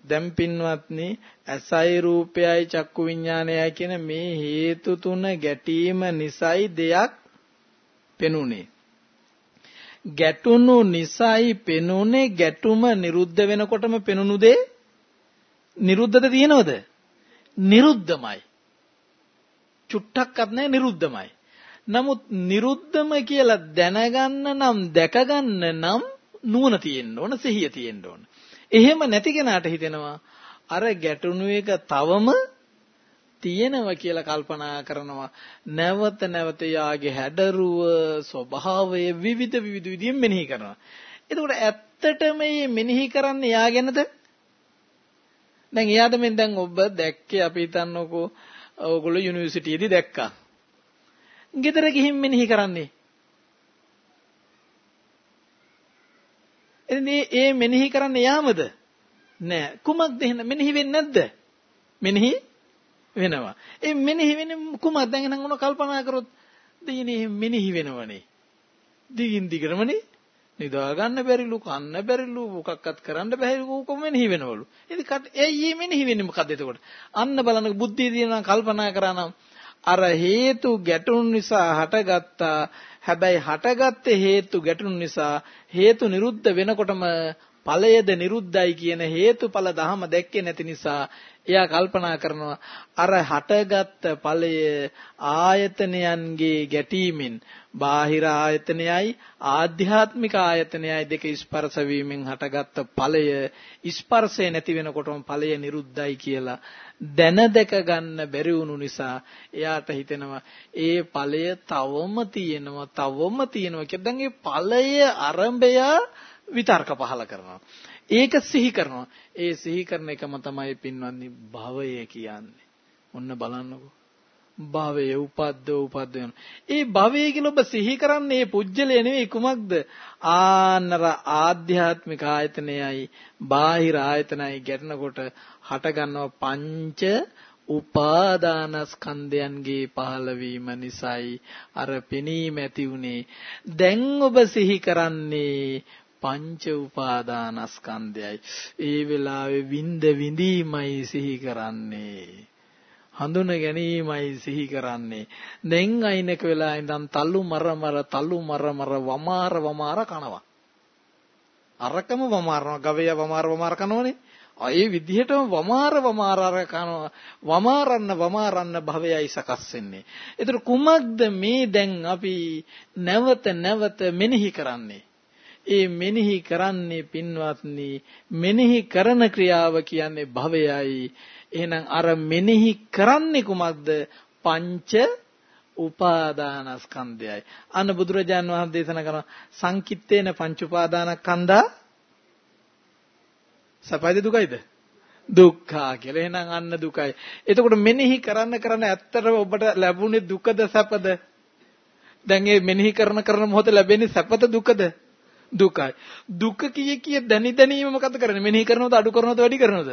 දැන් පින්වත්නි ඇසයි රූපයයි චක්කු විඥානයයි කියන මේ හේතු තුන ගැටීම නිසයි දෙයක් පෙනුනේ. ගැටුණු නිසයි පෙනුනේ ගැටුම නිරුද්ධ වෙනකොටම පෙනුණු දේ නිරුද්ධද තියෙනවද? නිරුද්ධමයි. චුට්ටක්වත් නැහැ නිරුද්ධමයි. නමුත් නිරුද්ධම කියලා දැනගන්න නම් දැකගන්න නම් නුවණ තියෙන්න ඕන සිහිය තියෙන්න ඕන. එහෙම නැති කෙනාට හිතෙනවා අර ගැටුණු එක තවම තියෙනවා කියලා කල්පනා කරනවා. නැවත නැවත යාගේ හැඩරුව ස්වභාවය විවිධ විවිධ විදිහෙන් මෙනෙහි කරනවා. එතකොට ඇත්තටම මේ මෙනෙහි කරන්නේ යා ගැනද දැන් එයාද මෙන් දැන් ඔබ දැක්කේ අපි හිතන්නකෝ ඕගොල්ලෝ යුනිවර්සිටියේදී දැක්කා. ගෙදර ගිහින් මෙනෙහි කරන්නේ. එන්නේ ඒ මෙනෙහි කරන්න යාමද? නෑ. කුමක්ද එහෙනම්? මෙනෙහි වෙන්නේ නැද්ද? මෙනෙහි වෙනවා. ඒ මෙනෙහි වෙන්නේ කුමක්ද දැන් එහෙනම් මොන කල්පනා කරොත් දෙයනේ මෙනෙහි වෙනවනේ. දිගින් දිගටමනේ. නිදා ගන්න බැරිලු කන්න බැරිලු මොකක්වත් කරන්න බැරිලු කොහොම මෙනෙහි වෙනවලු. ඉතින් ඒ මෙනෙහි වෙන්නේ මොකද්ද එතකොට? අන්න බලන්න බුද්ධිය දිනන කල්පනා කරා නම් අර හේතු ගැටුණු නිසා හටගත්තා. හැබැයි හටගත්තේ හේතු ගැටුණු නිසා හේතු නිරුද්ධ වෙනකොටම ඵලයද නිරුද්ධයි කියන හේතුඵල ධහම දැක්කේ නැති නිසා එයා කල්පනා කරනවා අර හටගත්ත ඵලය ආයතනයන්ගේ ගැටීමෙන් බාහිර ආයතනයයි ආධ්‍යාත්මික ආයතනයයි දෙක ස්පර්ශ වීමෙන් හටගත්ත ඵලය ස්පර්ශය නැති වෙනකොටම ඵලය නිරුද්ධයි කියලා දැන දැක ගන්න බැරි වුණු නිසා එයාට හිතෙනවා ඒ ඵලය තවම තියෙනවා තවම තියෙනවා. කියලා. දැන් ඒ ඵලය ආරම්භය විතර්ක පහල කරනවා ඒක සිහි කරනවා. ඒ සිහි කරන එකම තමයි පින්වත්නි භවය කියන්නේ. ඔන්න බලන්නකෝ. භවය උපද්ද උපද්ද වෙන. ඒ භවය කියලා ඔබ සිහි කරන්නේ පුජ්‍යලය නෙවෙයි කුමක්ද? ආනර ආධ්‍යාත්මික ආයතනයයි බාහිර ආයතනයයි ගැටෙනකොට හට ගන්නව පංච උපාදානස්කන්ධයන්ගේ පහළවීම නිසායි අර පෙනීම ඇති උනේ දැන් ඔබ සිහි කරන්නේ පංච උපාදානස්කන්ධයයි. ඒ වෙලාවේ විඳ විඳීමයි සිහි කරන්නේ. හඳුන ගැනීමයි සිහි කරන්නේ. දැන් අයිනක වෙලා ඉඳන් තල්ලු මර මර තල්ලු මර මර වමාර වමාර කනවා. අරකම වමාරනවා ගවය වමාර වමාර කනෝනේ. ඒ විදිහටම වමාර වමාර අර කනවා. වමාරන්න වමාරන්න භවයයි සකස් වෙන්නේ. ඒතර කුමක්ද මේ දැන් අපි නැවත නැවත මෙනෙහි කරන්නේ? ඒ මෙනෙහි කරන්නේ පින්වත්නි මෙනෙහි කරන ක්‍රියාව කියන්නේ භවයයි. එහෙනම් අර මෙනෙහි කරන්නේ කුමක්ද? පංච උපාදානස්කන්ධයයි. අන්න බුදුරජාන් වහන්සේ දේශනා කරන සංකිට්ඨේන පංච උපාදානස්කන්ධා සපයිද දුකයිද? දුක්ඛා කියලා. එහෙනම් අන්න දුකයි. එතකොට මෙනෙහි කරන්න කරන්න ඇත්තටම ඔබට ලැබුණේ දුකද සැපද? දැන් මේ මෙනෙහි කරන කරන මොහොත ලැබෙන්නේ සැපද දුකද? දුකයි. දුක කිය කිය දැනි දැනීම මොකද කරන්නේ? මෙනෙහි කරනවද අඩු කරනවද වැඩි කරනවද?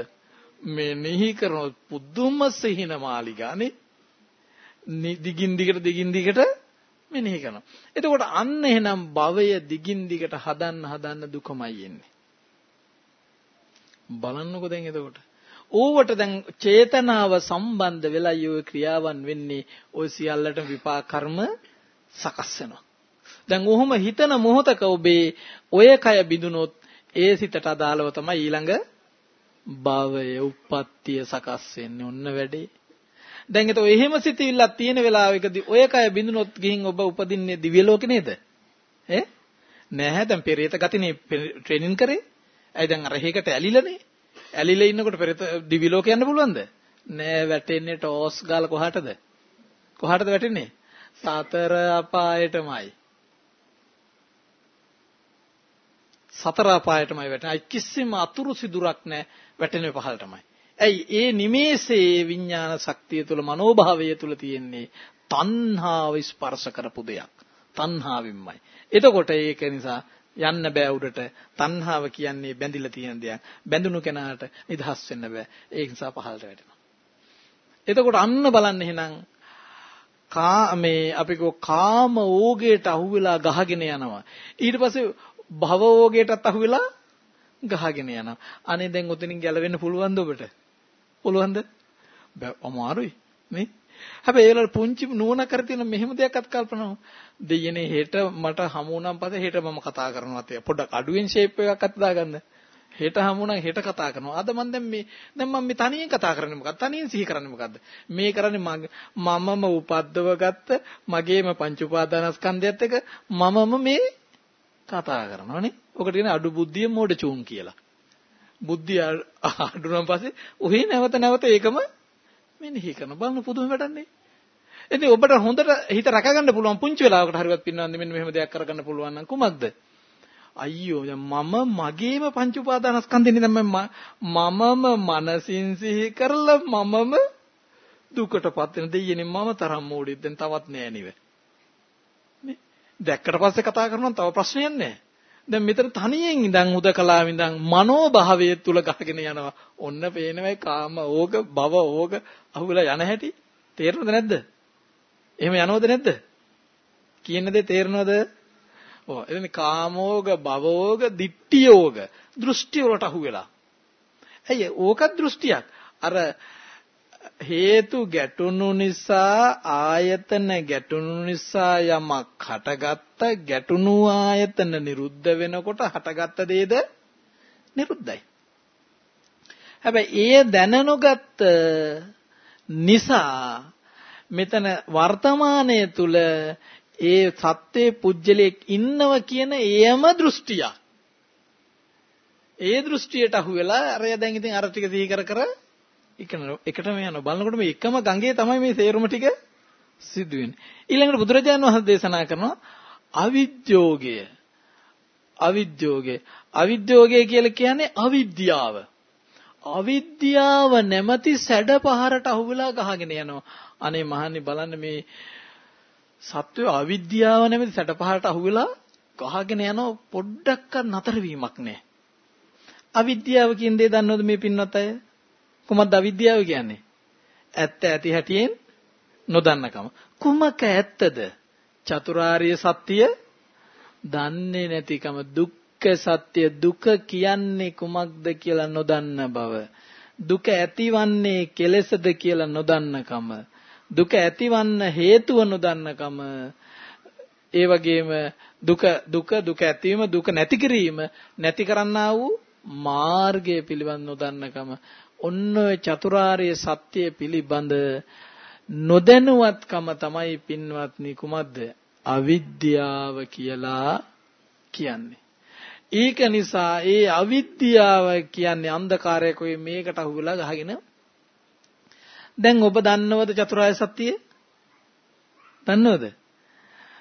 මෙනෙහි කරනවද පුදුම සිහින මාලිගානේ. දිගින් දිගට දිගින් දිගට මෙනෙහි කරනවා. එතකොට අන්න එහෙනම් භවය දිගින් දිගට හදන්න හදන්න දුකමයි එන්නේ. බලන්නකෝ දැන් එතකොට. ඕවට දැන් චේතනාව සම්බන්ධ වෙලා යෝ ක්‍රියාවන් වෙන්නේ ওই සියල්ලට විපාක කර්ම සකස් වෙනවා. දැන් ඔහොම හිතන මොහොතක ඔබේ ඔය කය බිඳුනොත් ඒ සිතට අදාළව තමයි ඊළඟ භවය උප්පත්තිය සකස් වෙන්නේ ඔන්න වැඩේ. දැන් එතකොට එහෙම සිතිවිල්ලක් තියෙන වෙලාවකදී ඔය කය බිඳුනොත් ගිහින් ඔබ උපදින්නේ දිව්‍ය ලෝකේ නේද? ඈ? නැහැ දැන් පෙරේත ගතිනේ ට්‍රේනින් කරේ. ඇයි දැන් අර හේකට ඇලිලානේ? ඇලිලා ඉන්නකොට පෙරේත දිව්‍ය ලෝකේ යන්න පුළුවන්ද? නෑ වැටෙන්නේ ටෝස් ගාලා කොහාටද? කොහාටද වැටෙන්නේ? සතර අපායටමයි. සතර අපායටමයි වැටෙන්නේ. කිසිම අතුරු සිදුරක් නැහැ වැටෙන්නේ පහළටමයි. ඇයි ඒ නිමේෂයේ විඥාන ශක්තිය තුල මනෝභාවය තුල තියෙන්නේ තණ්හාව ස්පර්ශ කරපු දෙයක්. තණ්හාවෙන්මයි. එතකොට ඒක නිසා යන්න බෑ උඩට. තණ්හාව කියන්නේ බැඳිලා තියෙන දෙයක්. බැඳුණු කෙනාට නිදහස් වෙන්න බෑ. ඒක නිසා පහළට වැටෙනවා. එතකොට අන්න බලන්න එහෙනම් කා මේ අපි කෝ කාම ඕගේට අහුවෙලා ගහගෙන යනවා. ඊට පස්සේ භවෝගයටත් අහු වෙලා ගහගෙන යනවා. අනේ දැන් උතනින් ගැලවෙන්න පුළුවන්ද ඔබට? පුළුවන්ද? අමාරුයි නේ? හැබැයි ඒ වෙලාවට පුංචි නුවණ කර තියෙන මෙහෙම දෙයක්වත් කල්පනා දෙයනේ හෙට මට හමු වුණාන් පස්සේ හෙට මම කතා කරනවා තේ පොඩ්ඩක් අඩුවෙන් ෂේප් එකක් අත් දාගන්න හෙට හමු වුණා හෙට කතා කරනවා අද මම දැන් මේ දැන් මම මේ තනියෙන් කතා කරන්නේ මොකක්ද තනියෙන් සිහි කරන්නේ මොකද්ද මේ කරන්නේ මමම උපද්දව ගත්ත මගේම පංච උපාදානස්කන්ධයත් එක මමම මේ කතා කරනවානේ. ඔකට කියන අඩු බුද්ධිය මෝඩ චූන් කියලා. බුද්ධිය අඩු නම් පස්සේ ඔහි නැවත නැවත ඒකම මෙනෙහි කරන බලන්න පුදුම වැඩන්නේ. ඉතින් ඔබට හොඳට හිත රැකගන්න පුළුවන් පුංචි වෙලාවකට හරිවත් පින්නන්නේ මෙන්න මෙහෙම දෙයක් කරගන්න පුළුවන් නම් කුමක්ද? අයියෝ දැන් මම මගේම පංච උපාදානස්කන්ධෙනි දැන් මමම මනසින් සිහි කරලා මමම දුකටපත් වෙන දෙයියනේ මම තරම් මෝඩෙක් දැන් තවත් නෑ නෙවෙයි. දැක්කට පස්සේ කතා කරනවා තව ප්‍රශ්නයක් නැහැ. දැන් මෙතන තනියෙන් ඉඳන් උදකලාව ඉඳන් මනෝභාවය තුල ගහගෙන යනවා. ඔන්න පේනවයි කාම ඕක භව ඕක අහුවලා යන හැටි. තේරෙනවද නැද්ද? එහෙම යනවද නැද්ද? කියන දේ තේරෙනවද? ඔව් එතන කාමෝග භවෝග දිට්ඨියෝග දෘෂ්ටි වලට අහුවෙලා. ඇයි ඕකත් දෘෂ්ටියක්. අර හේතු ගැටුණු නිසා ආයතන ගැටුණු නිසා යමක් හටගත්ත ගැටුණු ආයතන නිරුද්ධ වෙනකොට හටගත්ත දේද නිරුද්ධයි. හැබැයි ඒ දැනනොගත් නිසා මෙතන වර්තමානයේ තුල ඒ සත්‍යයේ පුජ්‍යලයක් ඉන්නව කියන එයම දෘෂ්ටියක්. ඒ දෘෂ්ටියට අහු වෙලා අරය දැන් ඉතින් අර ටික සිහි කර කර එකටම යනවා. බලනකොට මේ එකම ගඟේ තමයි මේ සේරුම ටික සිදු වෙන්නේ. ඊළඟට බුදුරජාණන් වහන්සේ දේශනා කරනවා අවිද්‍යෝගය. අවිද්‍යෝගය. අවිද්‍යෝගය කියලා කියන්නේ අවිද්‍යාව. අවිද්‍යාව නැමැති සැඩ පහරට අහුවෙලා ගහගෙන යනවා. අනේ මහන්නේ බලන්න මේ සත්වය අවිද්‍යාව නැමැති සැඩ පහරට අහුවෙලා ගහගෙන යන පොඩ්ඩක්වත් නතර වීමක් නැහැ. අවිද්‍යාව කියන දේ දන්නවද මේ පින්වත් අය? කුමක්ද අවිද්‍යාව කියන්නේ? ඇත්ත ඇති හැටියෙන් නොදන්නකම. කුමක ඇත්තද? චතුරාර්ය සත්‍ය දන්නේ නැතිකම දුක්ඛ දුක්ඛ සත්‍ය දුක කියන්නේ කුමක්ද කියලා නොදන්න බව දුක ඇතිවන්නේ කෙලෙසද කියලා නොදන්නකම දුක ඇතිවන්න හේතුව නොදන්නකම ඒ වගේම දුක දුක දුක ඇතිවීම දුක නැති කිරීම නැති කරන්නා වූ මාර්ගය පිළිබඳ නොදන්නකම ඔන්න ඔය චතුරාර්ය සත්‍ය පිළිබඳ නොදැනුවත්කම තමයි පින්වත්නි කුමක්ද අවිද්‍යාව කියලා කියන්නේ. ඒක නිසා ඒ අවිද්‍යාව කියන්නේ අන්ධකාරයක ඔය මේකට අහුවලා ගහගෙන දැන් ඔබ දන්නවද චතුරාර්ය සත්‍යය? දන්නවද?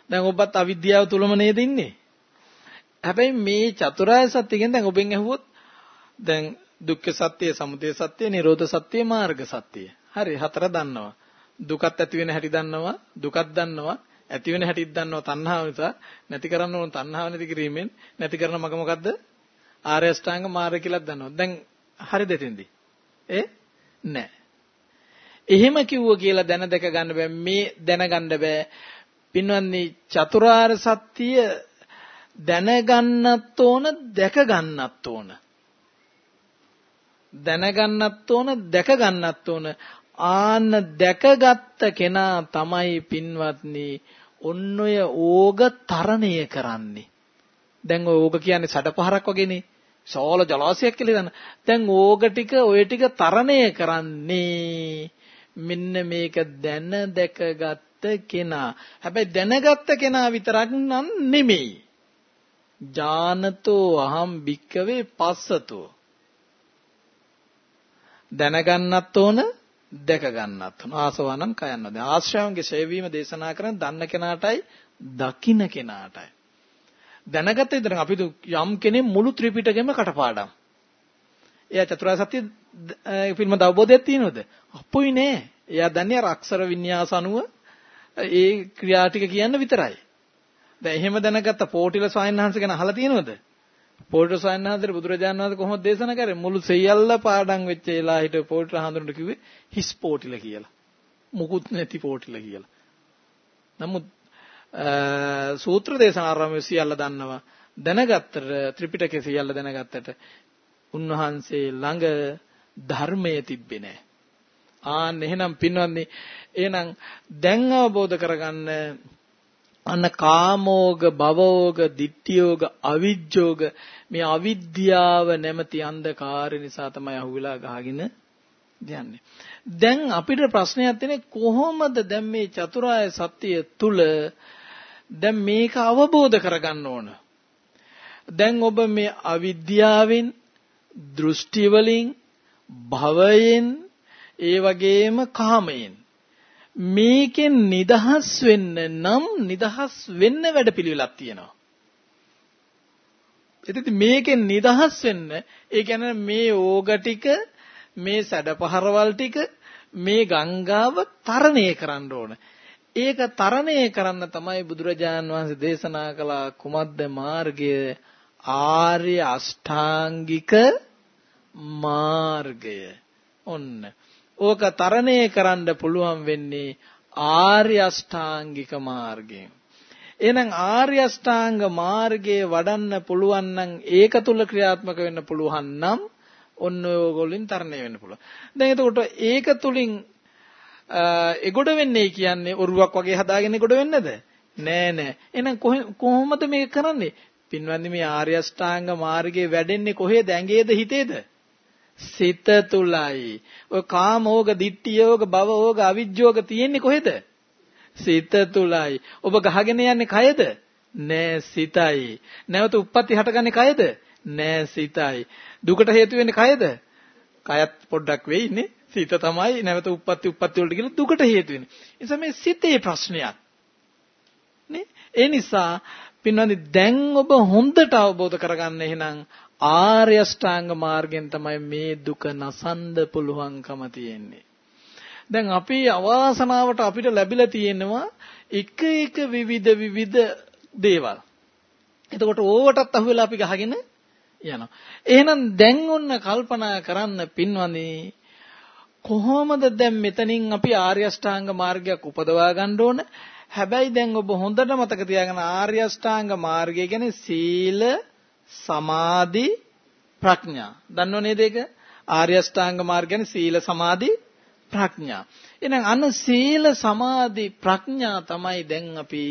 දැන් ඔබත් අවිද්‍යාව තුලම නේද ඉන්නේ? හැබැයි මේ චතුරාර්ය සත්‍ය කියන්නේ දැන් ඔබෙන් අහුවොත් දැන් දුක්ඛ සත්‍ය, සමුදය සත්‍ය, නිරෝධ සත්‍ය, මාර්ග සත්‍ය. හරි හතර දන්නවා. දුකත් ඇති වෙන හැටි දන්නවා, දුකත් දන්නවා, ඇති වෙන හැටිත් දන්නවා තණ්හාව නිසා නැති කරන්න ඕන තණ්හාව නැති කිරීමෙන් නැති කරන මග මොකද්ද? ආර්ය අෂ්ටාංග මාර්ගය කියලා දන්නවා. දැන් හරිද එතෙන්දී? ඒ නෑ. එහෙම කිව්ව කියලා දැන දැක ගන්න බෑ මේ දැනගන්න බෑ. පින්වත්නි චතුරාර්ය සත්‍ය දැනගන්නත් ඕන දැක ගන්නත් ඕන. දැනගන්නත් ඕන දැක ගන්නත් ඕන ආන්න දැකගත්ත කෙනා තමයි පින්වත්නි ඔන්න ඔය ඕග තරණය කරන්නේ. දැන් ඔය ඕග කියන්නේ සඩපහරක් වගේනේ. ශෝල ජලාශයක් කියලා දන්න. දැන් ඕග ටික ඔය ටික තරණය කරන්නේ මෙන්න මේක දැන දැකගත්ත කෙනා. හැබැයි දැනගත්ත කෙනා විතරක් නම් නෙමෙයි. ඥානතෝ අහම් භික්කවේ පස්සතෝ දැනගන්නත් ඕන දැක ගන්නත් ඕන. ආසවනම් කයන්න දැන් ආශ්‍රයන්ගේ ඡේවීම දේශනා කරන දන්න කෙනාටයි දකින්න කෙනාටයි. දැනගත්ත විතරක් අපි යම් කෙනෙක් මුළු ත්‍රිපිටකෙම කටපාඩම්. එයා චතුරාර්ය සත්‍ය පිළිබඳ අවබෝධයක් තියෙනවද? අපොයි නෑ. එයා දන්නේ අර අක්ෂර වින්‍යාස අනුව ඒ ක්‍රියා ටික කියන්න විතරයි. දැන් එහෙම දැනගත්ත පෝටිල ස්වාමීන් වහන්සේ ගැන අහලා තියෙනවද? පොල්ට සයන්හන්තර බුදුරජාණන් වහන්සේ කොහොමද දේශනා කරේ මුළු සෙයල්ල පාඩම් වෙච්ච එලා හිට පොල්ට හඳුනට කිව්වේ හිස් පොටිල කියලා. මුකුත් නැති පොටිල කියලා. නමුත් සූත්‍ර දේශනා ආරම්භය සියල්ල දන්නවා. දැනගත්තට ත්‍රිපිටකයේ සියල්ල දැනගත්තට උන්වහන්සේ ළඟ ධර්මයේ තිබ්බේ නැහැ. ආන්න එහෙනම් පින්වත්නි එහෙනම් දැන් අවබෝධ කරගන්න අන්න කාමෝග භවෝග ditthiyෝග අවිජ්ජෝග මේ අවිද්‍යාව නැමැති අන්ධකාරය නිසා තමයි අහුවෙලා ගහගෙන යන්නේ. දැන් අපිට ප්‍රශ්නයක් තියෙන්නේ කොහොමද දැන් මේ චතුරාර්ය සත්‍ය තුල දැන් මේක අවබෝධ කරගන්න ඕන. දැන් ඔබ මේ අවිද්‍යාවෙන් දෘෂ්ටි වලින් භවයෙන් ඒ වගේම කාමයෙන් මේකෙන් නිදහස් වෙන්න නම් නිදහස් වෙන්න වැඩපිළිවෙලක් තියෙනවා. එතෙදි මේකෙන් නිදහස් වෙන්න ඒ කියන්නේ මේ ඕග ටික මේ සැඩපහරවල් ටික මේ ගංගාව තරණය කරන්න ඕන. ඒක තරණය කරන්න තමයි බුදුරජාන් වහන්සේ දේශනා කළ කුමද්ද මාර්ගය ආර්ය අෂ්ටාංගික මාර්ගය. ඔන්න ඕක තරණය කරන්න පුළුවන් වෙන්නේ ආර්ය අෂ්ටාංගික මාර්ගයෙන්. එහෙනම් ආර්ය අෂ්ටාංග මාර්ගයේ වඩන්න පුළුවන් නම් ඒක තුල ක්‍රියාත්මක වෙන්න පුළුවන් නම් ඔන්න ඔයගොල්ලන් තරණය වෙන්න පුළුවන්. දැන් එතකොට ඒක තුලින් එගොඩ වෙන්නේ කියන්නේ ඔරුවක් වගේ හදාගෙන එගොඩ වෙන්නද? නෑ නෑ. එහෙනම් කොහොමද මේක කරන්නේ? පින්වන්දි මේ ආර්ය අෂ්ටාංග මාර්ගයේ වැඩෙන්නේ කොහේද? ඇඟේද හිතේද? සිත තුලයි. ඔය කාමෝග, ditthiyෝග, භවෝග, අවිජ්ජෝග තියෙන්නේ කොහෙද? සිත තුලයි. ඔබ ගහගෙන යන්නේ කයද? නෑ සිතයි. නැවත උප්පත්ති හටගන්නේ කයද? නෑ සිතයි. දුකට හේතු වෙන්නේ කයද? කයත් පොඩ්ඩක් වෙයිනේ. සිත තමයි නැවත උප්පත්ති උප්පත්ති වලට කියලා දුකට හේතු වෙන්නේ. ඒ නිසා මේ සිතේ ප්‍රශ්නයක්. නේ? ඒ නිසා පින්වන්දි දැන් ඔබ හොඳට අවබෝධ කරගන්න එහෙනම් ආර්ය ශ්‍රාංග මාර්ගයෙන් තමයි මේ දුක නසන්න පුළුවන්කම තියෙන්නේ. දැන් අපි අවාසනාවට අපිට ලැබිලා තියෙනවා එක එක විවිධ විවිධ දේවල්. එතකොට ඕවටත් අහුවෙලා අපි ගහගෙන යනවා. එහෙනම් දැන් ඔන්න කල්පනා කරන්න පින්වනි කොහොමද දැන් මෙතනින් අපි ආර්ය අෂ්ටාංග මාර්ගයක් උපදවා ගන්න ඕන? හැබැයි දැන් ඔබ හොඳට මතක තියාගන්න ආර්ය අෂ්ටාංග මාර්ගය කියන්නේ සීල සමාධි ප්‍රඥා. දන්නව නේද ඒක? ආර්ය අෂ්ටාංග මාර්ග කියන්නේ සීල සමාධි ප්‍රඥා. එහෙනම් අන්න සීල සමාධි ප්‍රඥා තමයි දැන් අපි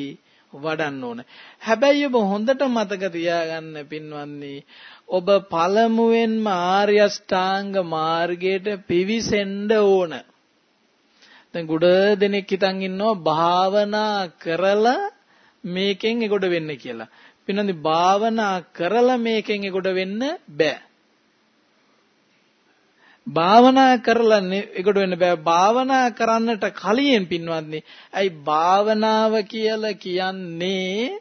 වඩන්න ඕන. හැබැයි ඔබ හොඳට මතක තියාගන්න පින්වත්නි ඔබ පළමුවෙන්ම ආර්ය අෂ්ටාංග මාර්ගයට පිවිසෙන්න ඕන. දැන් ගොඩ දෙනෙක් හිතන් ඉන්නවා භාවනා කරලා මේකෙන් එගොඩ වෙන්න කියලා. පින්නන්දි භාවනා කරලා මේකෙන් එගොඩ වෙන්න බෑ. භාවනා කරලා එගොඩ වෙන්න බෑ. භාවනා කරන්නට කලින් පින්වත්නි, ඇයි භාවනාව කියලා කියන්නේ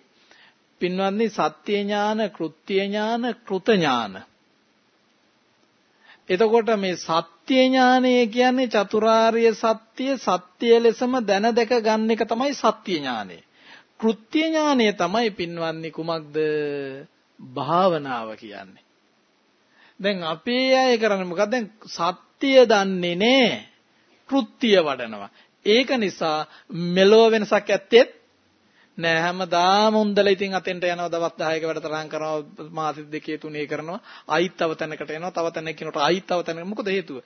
පින්වත්නි සත්‍ය ඥාන, කෘත්‍ය ඥාන, කෘත ඥාන. එතකොට මේ සත්‍ය ඥානය කියන්නේ චතුරාර්ය සත්‍ය සත්‍ය ලෙසම දැන දැක ගන්න එක තමයි සත්‍ය ඥානය. කෘත්‍ය ඥානය තමයි පින්වත්නි කුමක්ද? භාවනාව කියන්නේ. දැන් අපේ අය කරන්නේ මොකක්ද? දැන් සත්‍ය දන්නේ නැහැ. කෘත්‍ය වඩනවා. ඒක නිසා මෙලෝ වෙනසක් ඇත්තෙත් නෑ හැමදාම උන්දලා ඉතින් අතෙන්ට යනවා දවස් 10ක වැඩතරම් කරනවා මාස දෙකේ තුනේ කරනවා ආයිත් තව තැනකට එනවා තව තැනක කෙනට ආයිත් තව තැනක මොකද හේතුව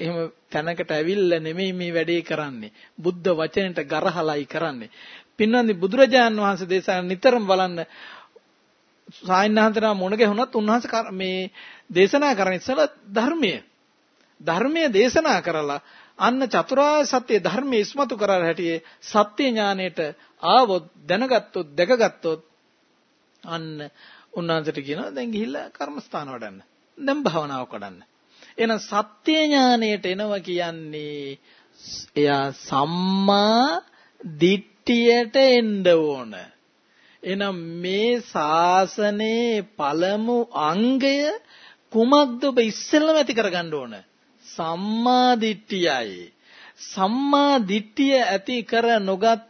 එහෙම තැනකට ඇවිල්ලා නෙමෙයි මේ වැඩේ කරන්නේ බුද්ධ වචනෙට ගරහලයි කරන්නේ පින්වන්දි බුදුරජාන් වහන්සේ දේශනා නිතරම බලන්න සායනහන්තනා මොණ ගැහුණත් උන්වහන්සේ මේ දේශනා කරන ඉස්සලා ධර්මය ධර්මය දේශනා කරලා අන්න චතුරාර්ය සත්‍ය ධර්මයේ ඉස්මතු කරලා හැටියේ සත්‍ය ඥාණයට ආවොත් දැනගත්තොත් දැකගත්තොත් අන්න උන්වහන්සේට කියනවා දැන් ගිහිල්ලා කර්මස්ථාන වඩන්න. දැන් භාවනාවක් වඩන්න. එහෙනම් සත්‍ය ඥාණයට එනවා කියන්නේ එයා සම්මා දිට්ඨියට එන්න ඕන. එහෙනම් මේ ශාසනයේ පළමු අංගය කුමක්ද ඔබ ඉස්සෙල්ලම ඇති කරගන්න ඕන? සම්මා දිට්ඨියයි. සම්මා දිට්ඨිය ඇති කර නොගත්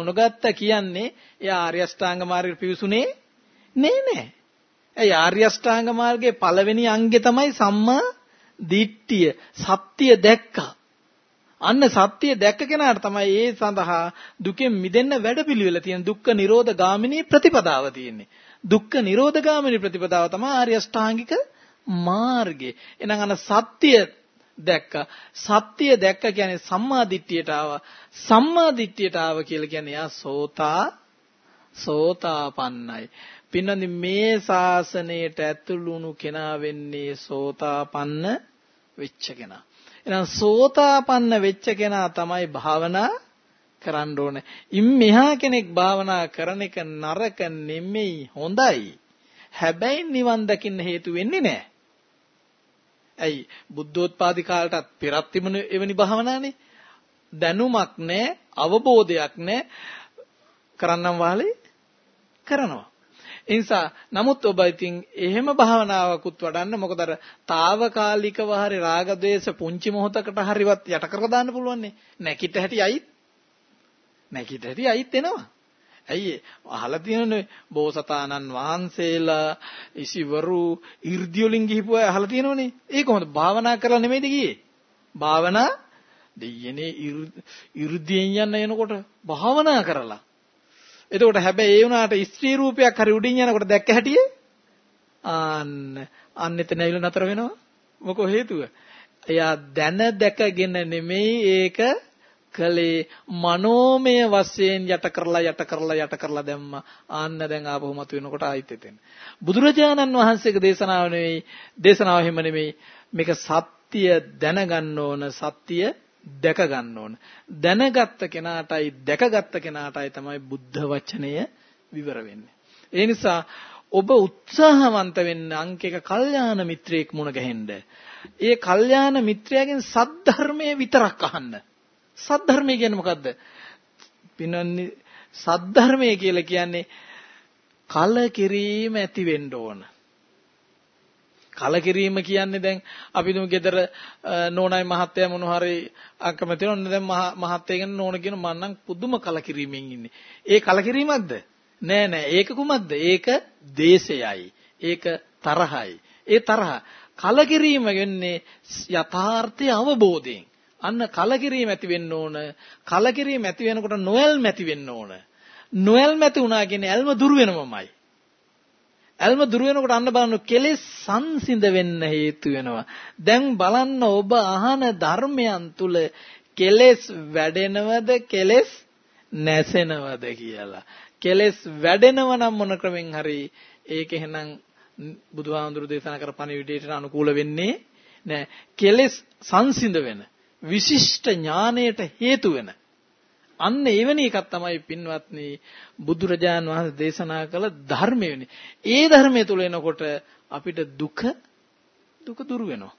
නොගත්ත කියන්නේ එයා ආර්ය අෂ්ටාංග මාර්ගයට පිවිසුනේ නේ නේ. ඒ ආර්ය අෂ්ටාංග මාර්ගයේ පළවෙනි අංගේ තමයි සම්මා දිට්ඨිය. සත්‍ය දැක්කා. අන්න සත්‍ය දැක්ක කෙනාට තමයි ඒ සඳහා දුකෙන් මිදෙන්න වැඩපිළිවෙල තියෙන දුක්ඛ නිරෝධ ගාමිනී ප්‍රතිපදාව තියෙන්නේ. දුක්ඛ නිරෝධ ගාමිනී ප්‍රතිපදාව තමයි ආර්ය අෂ්ටාංගික මාර්ගය. එහෙනම් අන්න සත්‍ය දැක්ක. සත්‍ය දැක්ක කියන්නේ සම්මා දිට්ඨියට ආවා. සම්මා දිට්ඨියට ආව කියලා කියන්නේ යා සෝතා සෝතාපන්නයි. පින්නනි මේ ශාසනයට ඇතුළුණු කෙනා වෙන්නේ සෝතාපන්න වෙච්ච කෙනා. එහෙනම් සෝතාපන්න වෙච්ච කෙනා තමයි භාවනා කරන්න ඕනේ. ඉන් මෙහා කෙනෙක් භාවනා කරන එක නරක නෙමෙයි හොඳයි. හැබැයි නිවන් දකින්න හේතු වෙන්නේ නැහැ. ඇයි බුද්ධෝත්පාදි කාලටත් පෙරත් තිබුණ එවැනි භාවනානේ දැනුමක් නැහැ අවබෝධයක් නැහැ කරන්නම් වාලේ කරනවා ඒ නිසා නමුත් ඔබ ඉතින් එහෙම භාවනාවකුත් වඩන්න මොකද අර తాවකාලිකව හරි රාග ద్వේෂ පුංචි මොහොතකට හරිවත් යට කරලා දාන්න පුළුවන් නේ. නැකිට හැටි අයිත්. නැකිට හැටි අයිත් එනවා. ඇයි අහලා තියෙනනේ බෝසතාණන් වහන්සේලා ඉසිවරු 이르දියොලින් ගිහිපුවා අහලා තියෙනවනේ. ඒක කොහොමද භාවනා කරලා නෙමෙයිද ගියේ? භාවනා දෙයනේ 이르දියෙන් යන්න එනකොට භාවනා කරලා එතකොට හැබැයි ඒ වුණාට ස්ත්‍රී රූපයක් හරි උඩින් යනකොට දැක්ක හැටියේ අන්න අන්න එතන ඇවිල්ලා නතර වෙනවා. මොකෝ හේතුව? එයා දැන දැකගෙන නෙමෙයි ඒක කලේ මනෝමය වශයෙන් යට කරලා යට කරලා යට කරලා දැම්මා. ආන්න දැන් ආපහු මතු වෙනකොට ආයිත් එතෙන්. බුදුරජාණන් වහන්සේගේ දේශනාව නෙවෙයි දේශනාව හිම නෙවෙයි මේක සත්‍ය දැනගන්න ඕන සත්‍ය දැක ගන්න ඕන. දැනගත්ත කෙනාටයි දැකගත්ත කෙනාටයි තමයි බුද්ධ වචනය විවර වෙන්නේ. ඒ නිසා ඔබ උත්සාහවන්ත වෙන්න අංක එක කල්යාණ මිත්‍රයෙක් මුණ ගැහෙන්න. ඒ කල්යාණ මිත්‍රයාගෙන් සද්ධර්මයේ විතරක් අහන්න. සද්ධර්මය කියන්නේ මොකද්ද? පින්නන්නේ සද්ධර්මය කියලා කියන්නේ කලකිරීම ඇති වෙන්න ඕන. කලකිරීම කියන්නේ දැන් අපි දුමු ගෙදර නෝනයි මහත්තයා මොන හරි අකමැති වෙනවා දැන් මහත්තයා කියන නෝන කියන මම නම් පුදුම කලකිරීමෙන් ඉන්නේ. ඒ කලකිරීමක්ද? නෑ නෑ ඒක කුමක්ද? ඒක දේශයයි. ඒක තරහයි. ඒ තරහ කලකිරීම වෙන්නේ යථාර්ථය අවබෝධයෙන්. අන්න කලකිරීම ඇති වෙන්න ඕන. කලකිරීම ඇති වෙනකොට නොයල්ම ඇති වෙන්න ඕන. නොයල්ම ඇති වුණා කියන්නේ ඇල්ම දුර වෙනවමයි. ඇල්ම දුර වෙනකොට අන්න බලන්න කෙලෙස් සංසිඳ වෙන්න හේතු වෙනවා. දැන් බලන්න ඔබ අහන ධර්මයන් තුල කෙලෙස් වැඩෙනවද කෙලෙස් නැසෙනවද කියලා. කෙලෙස් වැඩෙනව නම් මොන ක්‍රමෙන් හරි ඒක එහෙනම් බුදුහාමුදුරු දේශනා කර පණිවිඩයට අනුකූල වෙන්නේ නෑ. කෙලෙස් සංසිඳ වෙන විශිෂ්ට ඥානයට හේතු වෙන අන්න එවැනි එකක් තමයි පින්වත්නි බුදුරජාන් වහන්සේ දේශනා කළ ධර්මය වෙන්නේ. ඒ ධර්මය තුල එනකොට අපිට දුක දුක දුරු වෙනවා.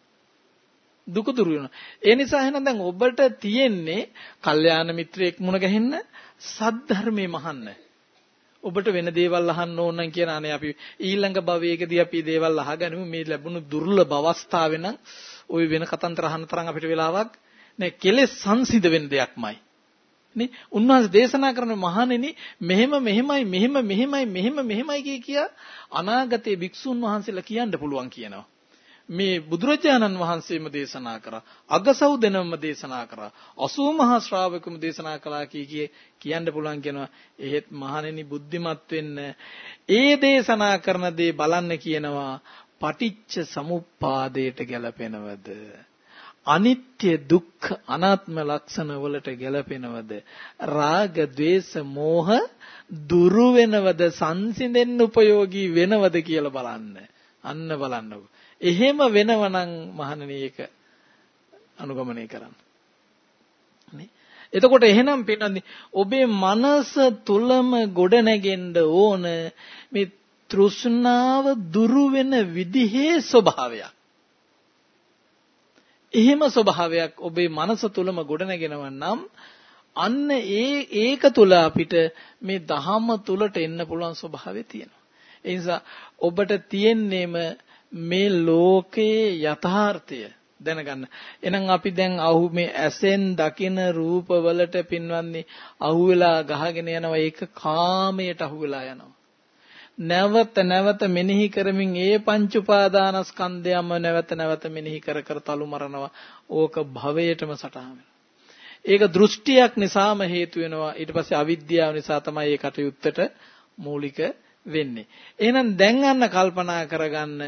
දුක දුරු වෙනවා. ඒ නිසා එහෙනම් දැන් ඔබට තියෙන්නේ කල්යාණ මිත්‍රයෙක් මුණ ගැහෙන්න සද්ධර්මයේ මහන්න. ඔබට වෙන දේවල් අහන්න ඕන නම් කියන අනේ අපි ඊළඟ භවයකදී අපි දේවල් අහගනිමු මේ ලැබුණු දුර්ලභ අවස්ථාවේ නම් ওই වෙන කතන්දර අහන්න තරම් අපිට වෙලාවක් නෑ කෙලෙස් සංසිඳ වෙන දෙයක්මයි. නේ උන්වහන්සේ දේශනා කරන මහණෙනි මෙහෙම මෙහෙමයි මෙහෙම මෙහෙමයි මෙහෙම මෙහෙමයි කිය කියා අනාගතයේ භික්ෂුන් වහන්සේලා කියන්න පුළුවන් කියනවා. මේ බුදුරජාණන් වහන්සේම දේශනා කරා අගසව් දෙනම දේශනා කරා 80 මහා ශ්‍රාවකම දේශනා කළා කිය කියන්න පුළුවන් කියනවා. එහෙත් මහණෙනි බුද්ධිමත් වෙන්න ඒ දේශනා කරන දේ බලන්න කියනවා. පටිච්ච සමුප්පාදයට ගැලපෙනවද අනිත්‍ය දුක්ඛ අනාත්ම ලක්ෂණ වලට ගැලපෙනවද රාග ద్వේෂ මෝහ දුරු වෙනවද? සංසිඳෙන්න උපයෝගී වෙනවද කියලා බලන්න. අන්න බලන්නකො එහෙම වෙනවනම් මහණෙනි ඒක අනුගමනය කරන්න. නේ? එතකොට එහෙනම් පින්නන්නේ ඔබේ මනස තුලම ගොඩනගෙන්න ඕන මේ තෘෂ්ණාව දුරු වෙන විදිහේ ස්වභාවයක්. එහෙම ස්වභාවයක් ඔබේ මනස තුලම ගොඩනගෙනව නම් අන්න ඒ ඒක තුල අපිට මේ දහම තුලට එන්න පුළුවන් ස්වභාවය තියෙනවා. ඒ නිසා ඔබට තියෙන්නේම මේ ලෝකයේ යථාර්ථය දැනගන්න. එහෙනම් අපි දැන් අහු මේ ඇසෙන් දකින රූපවලට පින්වන්නේ අහුවෙලා ගහගෙන යනවා ඒක කාමයට අහුවෙලා යනවා. නැවත නැවත මෙනෙහි කරමින් ඒ පංච උපාදානස්කන්ධයම නැවත නැවත මෙනෙහි කර කර තලු මරනවා. ඕක භවයටම සටහන් ඒක දෘෂ්ටියක් නිසාම හේතු වෙනවා. ඊට පස්සේ අවිද්‍යාව නිසා තමයි ඒ කටයුත්තට මූලික වෙන්නේ. එහෙනම් දැන් අන්න කල්පනා කරගන්න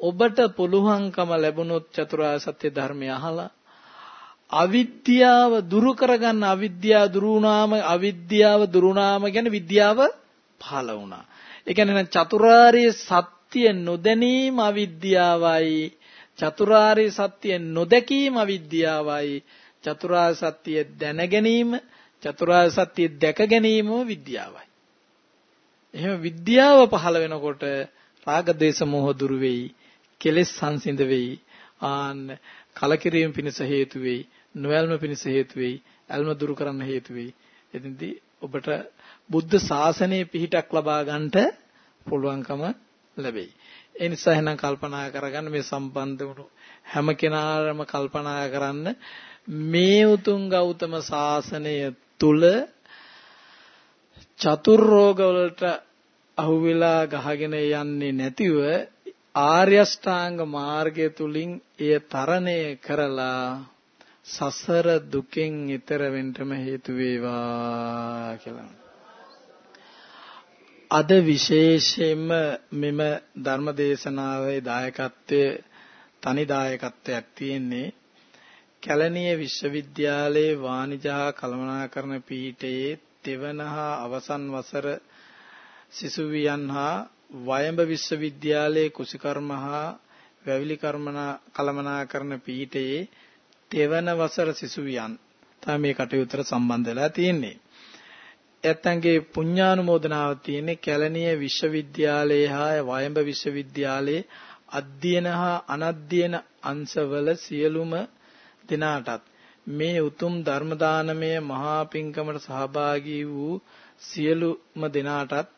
ඔබට පුළුවන්කම ලැබුණොත් චතුරාර්ය සත්‍ය ධර්මය අහලා අවිද්‍යාව දුරු කරගන්න අවිද්‍යාව දුරු වුණාම අවිද්‍යාව දුරු වුණාම කියන්නේ විද්‍යාව පහළ වුණා. ඒ කියන්නේ චතුරාර්ය සත්‍ය නොදැනීම අවිද්‍යාවයි. චතුරාර්ය සත්‍ය නොදැකීම අවිද්‍යාවයි. චතුරාර්ය සත්‍ය දැන ගැනීම චතුරාර්ය සත්‍ය දැක ගැනීම විද්‍යාවයි. එහෙම විද්‍යාව පහළ වෙනකොට රාග දේශ මොහ දුරු වෙයි. කෙලෙස් සංසිඳ වෙයි. ආන්න කලකිරීම පිණිස හේතු වෙයි. නොයල්ම පිණිස හේතු වෙයි. ඇල්ම දුරු කරන්න හේතු වෙයි. එතෙන්දී ඔබට බුද්ධ ශාසනයේ පිහිටක් ලබා ගන්නට පුළුවන්කම ලැබෙයි. ඒ නිසා එහෙනම් කල්පනා කරගන්න මේ සම්බන්ධ වුණු හැම කෙනාම කල්පනා කරන්න මේ උතුම් ගෞතම ශාසනය තුල චතුර්ෝග වලට අහුවෙලා ගහගෙන යන්නේ නැතිව ආර්ය ශ්‍රාංග මාර්ගය තුලින් එය තරණය කරලා සසර දුකෙන් ඈතර වෙන්නම හේතු වේවා කියලා. අද විශේෂයෙන්ම මෙම ධර්ම දේශනාවේ දායකත්වයේ තනි දායකත්වයක් තියෙන්නේ කැලණිය විශ්වවිද්‍යාලයේ වාණිජ කළමනාකරණ පීඨයේ තෙවන හා අවසන් වසර සිසුවියන් හා වයඹ විශ්වවිද්‍යාලයේ කුසිකර්ම හා වැවිලි කර්මනා කළමනාකරණ පීඨයේ තෙවන වසර සිසුවියන් තමයි මේ කටයුත්තට සම්බන්ධ වෙලා තියෙන්නේ. ඇත්තන්ගේ පුණ්‍යානුමෝදනාව තියෙන්නේ කැලණිය විශ්වවිද්‍යාලයේ හා වයඹ විශ්වවිද්‍යාලයේ අධ්‍යයන හා අනධ්‍යයන අංශවල සියලුම දෙනාටත්. මේ උතුම් ධර්ම දානමය මහා පිංකමට සහභාගී වූ සියලුම දෙනාටත්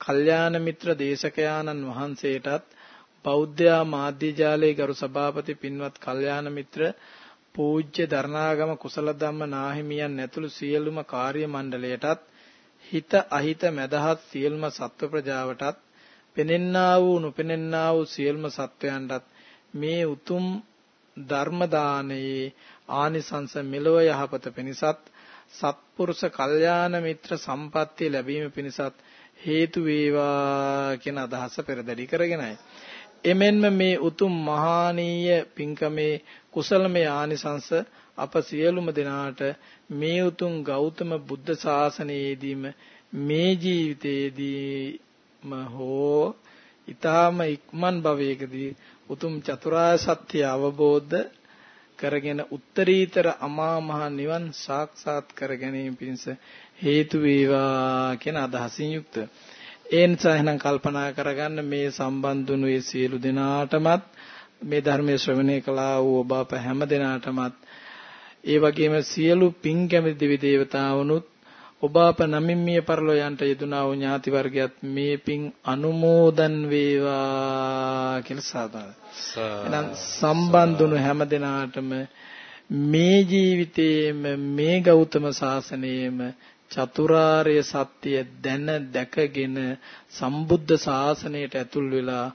කල්යාණ මිත්‍ර දේශකයාණන් වහන්සේටත් බෞද්ධ මාධ්‍ය ජාලයේ ගරු සභාපති පින්වත් කල්යාණ මිත්‍ර පූජ්‍ය දරණාගම කුසල ධම්ම නාහිමියන් ඇතුළු සියලුම කාර්ය මණ්ඩලයටත් හිත අහිත මැදහත් සියලුම සත්ව ප්‍රජාවටත් පෙනෙන්නා වූ නොපෙනෙන්නා වූ සියලුම සත්වයන්ටත් මේ උතුම් ධර්ම දානයේ ආනිසංස මෙලොව යහපත පිණිසත් සත්පුරුෂ කල්යාණ මිත්‍ර සම්පත්තිය ලැබීම පිණිසත් හේතු වේවා කියන අදහස පෙරදරි කරගෙනයි. එමෙන්ම මේ උතුම් මහානීය පින්කමේ කුසලමය ආනිසංස අප සියලුම දෙනාට මේ උතුම් ගෞතම බුද්ධ ශාසනයේදීම මේ ජීවිතයේදීම හෝ ඊ타ම ඉක්මන් භවයකදී උතුම් චතුරාර්ය සත්‍ය අවබෝධ කරගෙන උත්තරීතර අමා මහ නිවන් සාක්ෂාත් කර ගැනීම පිණිස හේතු වේවා කියන අදහසින් යුක්ත. ඒ නිසා එහෙනම් කල්පනා කරගන්න මේ සම්බන්ධුණු ඒ සියලු දෙනාටමත් මේ ධර්මයේ ශ්‍රවණය කළා වූ ඔබ අප හැම දෙනාටමත් ඒ වගේම සියලු පින් කැමති දෙවි දේවතාවුනුත් ඔබ අප නමින් මිය පරලෝ යන්ට යෙදුනා වූ ඥාති වර්ගයත් මේ පින් අනුමෝදන් වේවා කියලා සාදා. එහෙනම් සම්බන්ධුණු හැම දෙනාටම මේ ජීවිතයේම මේ ගෞතම සාසනයේම චතුරාර්ය සත්‍ය දැන දැකගෙන සම්බුද්ධ ශාසනයට ඇතුල් වෙලා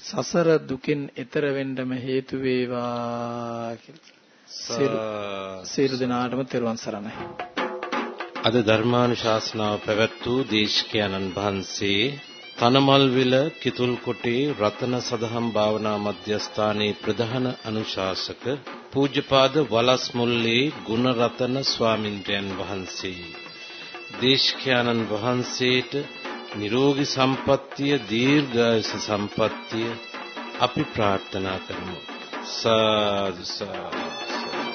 සසර දුකින් එතර වෙන්නම හේතු වේවා කියලා. සියලු දෙනාටම තෙරුවන් සරණයි. අද ධර්මානුශාසනාව පැවැත් වූ දේශකයන්න් වහන්සේ තනමල්විල කිතුල්කොටේ රතන සදහම් භාවනා මධ්‍යස්ථානයේ ප්‍රධාන අනුශාසක පූජ්‍යපාද වලස්මුල්ලේ ගුණරතන ස්වාමින්ද්‍රයන් වහන්සේ දේශකයන්න් වහන්සේට නිරෝගී සම්පන්නිය දීර්ඝායුෂ සම්පන්නිය අපි ප්‍රාර්ථනා කරමු Salve, salve, salve.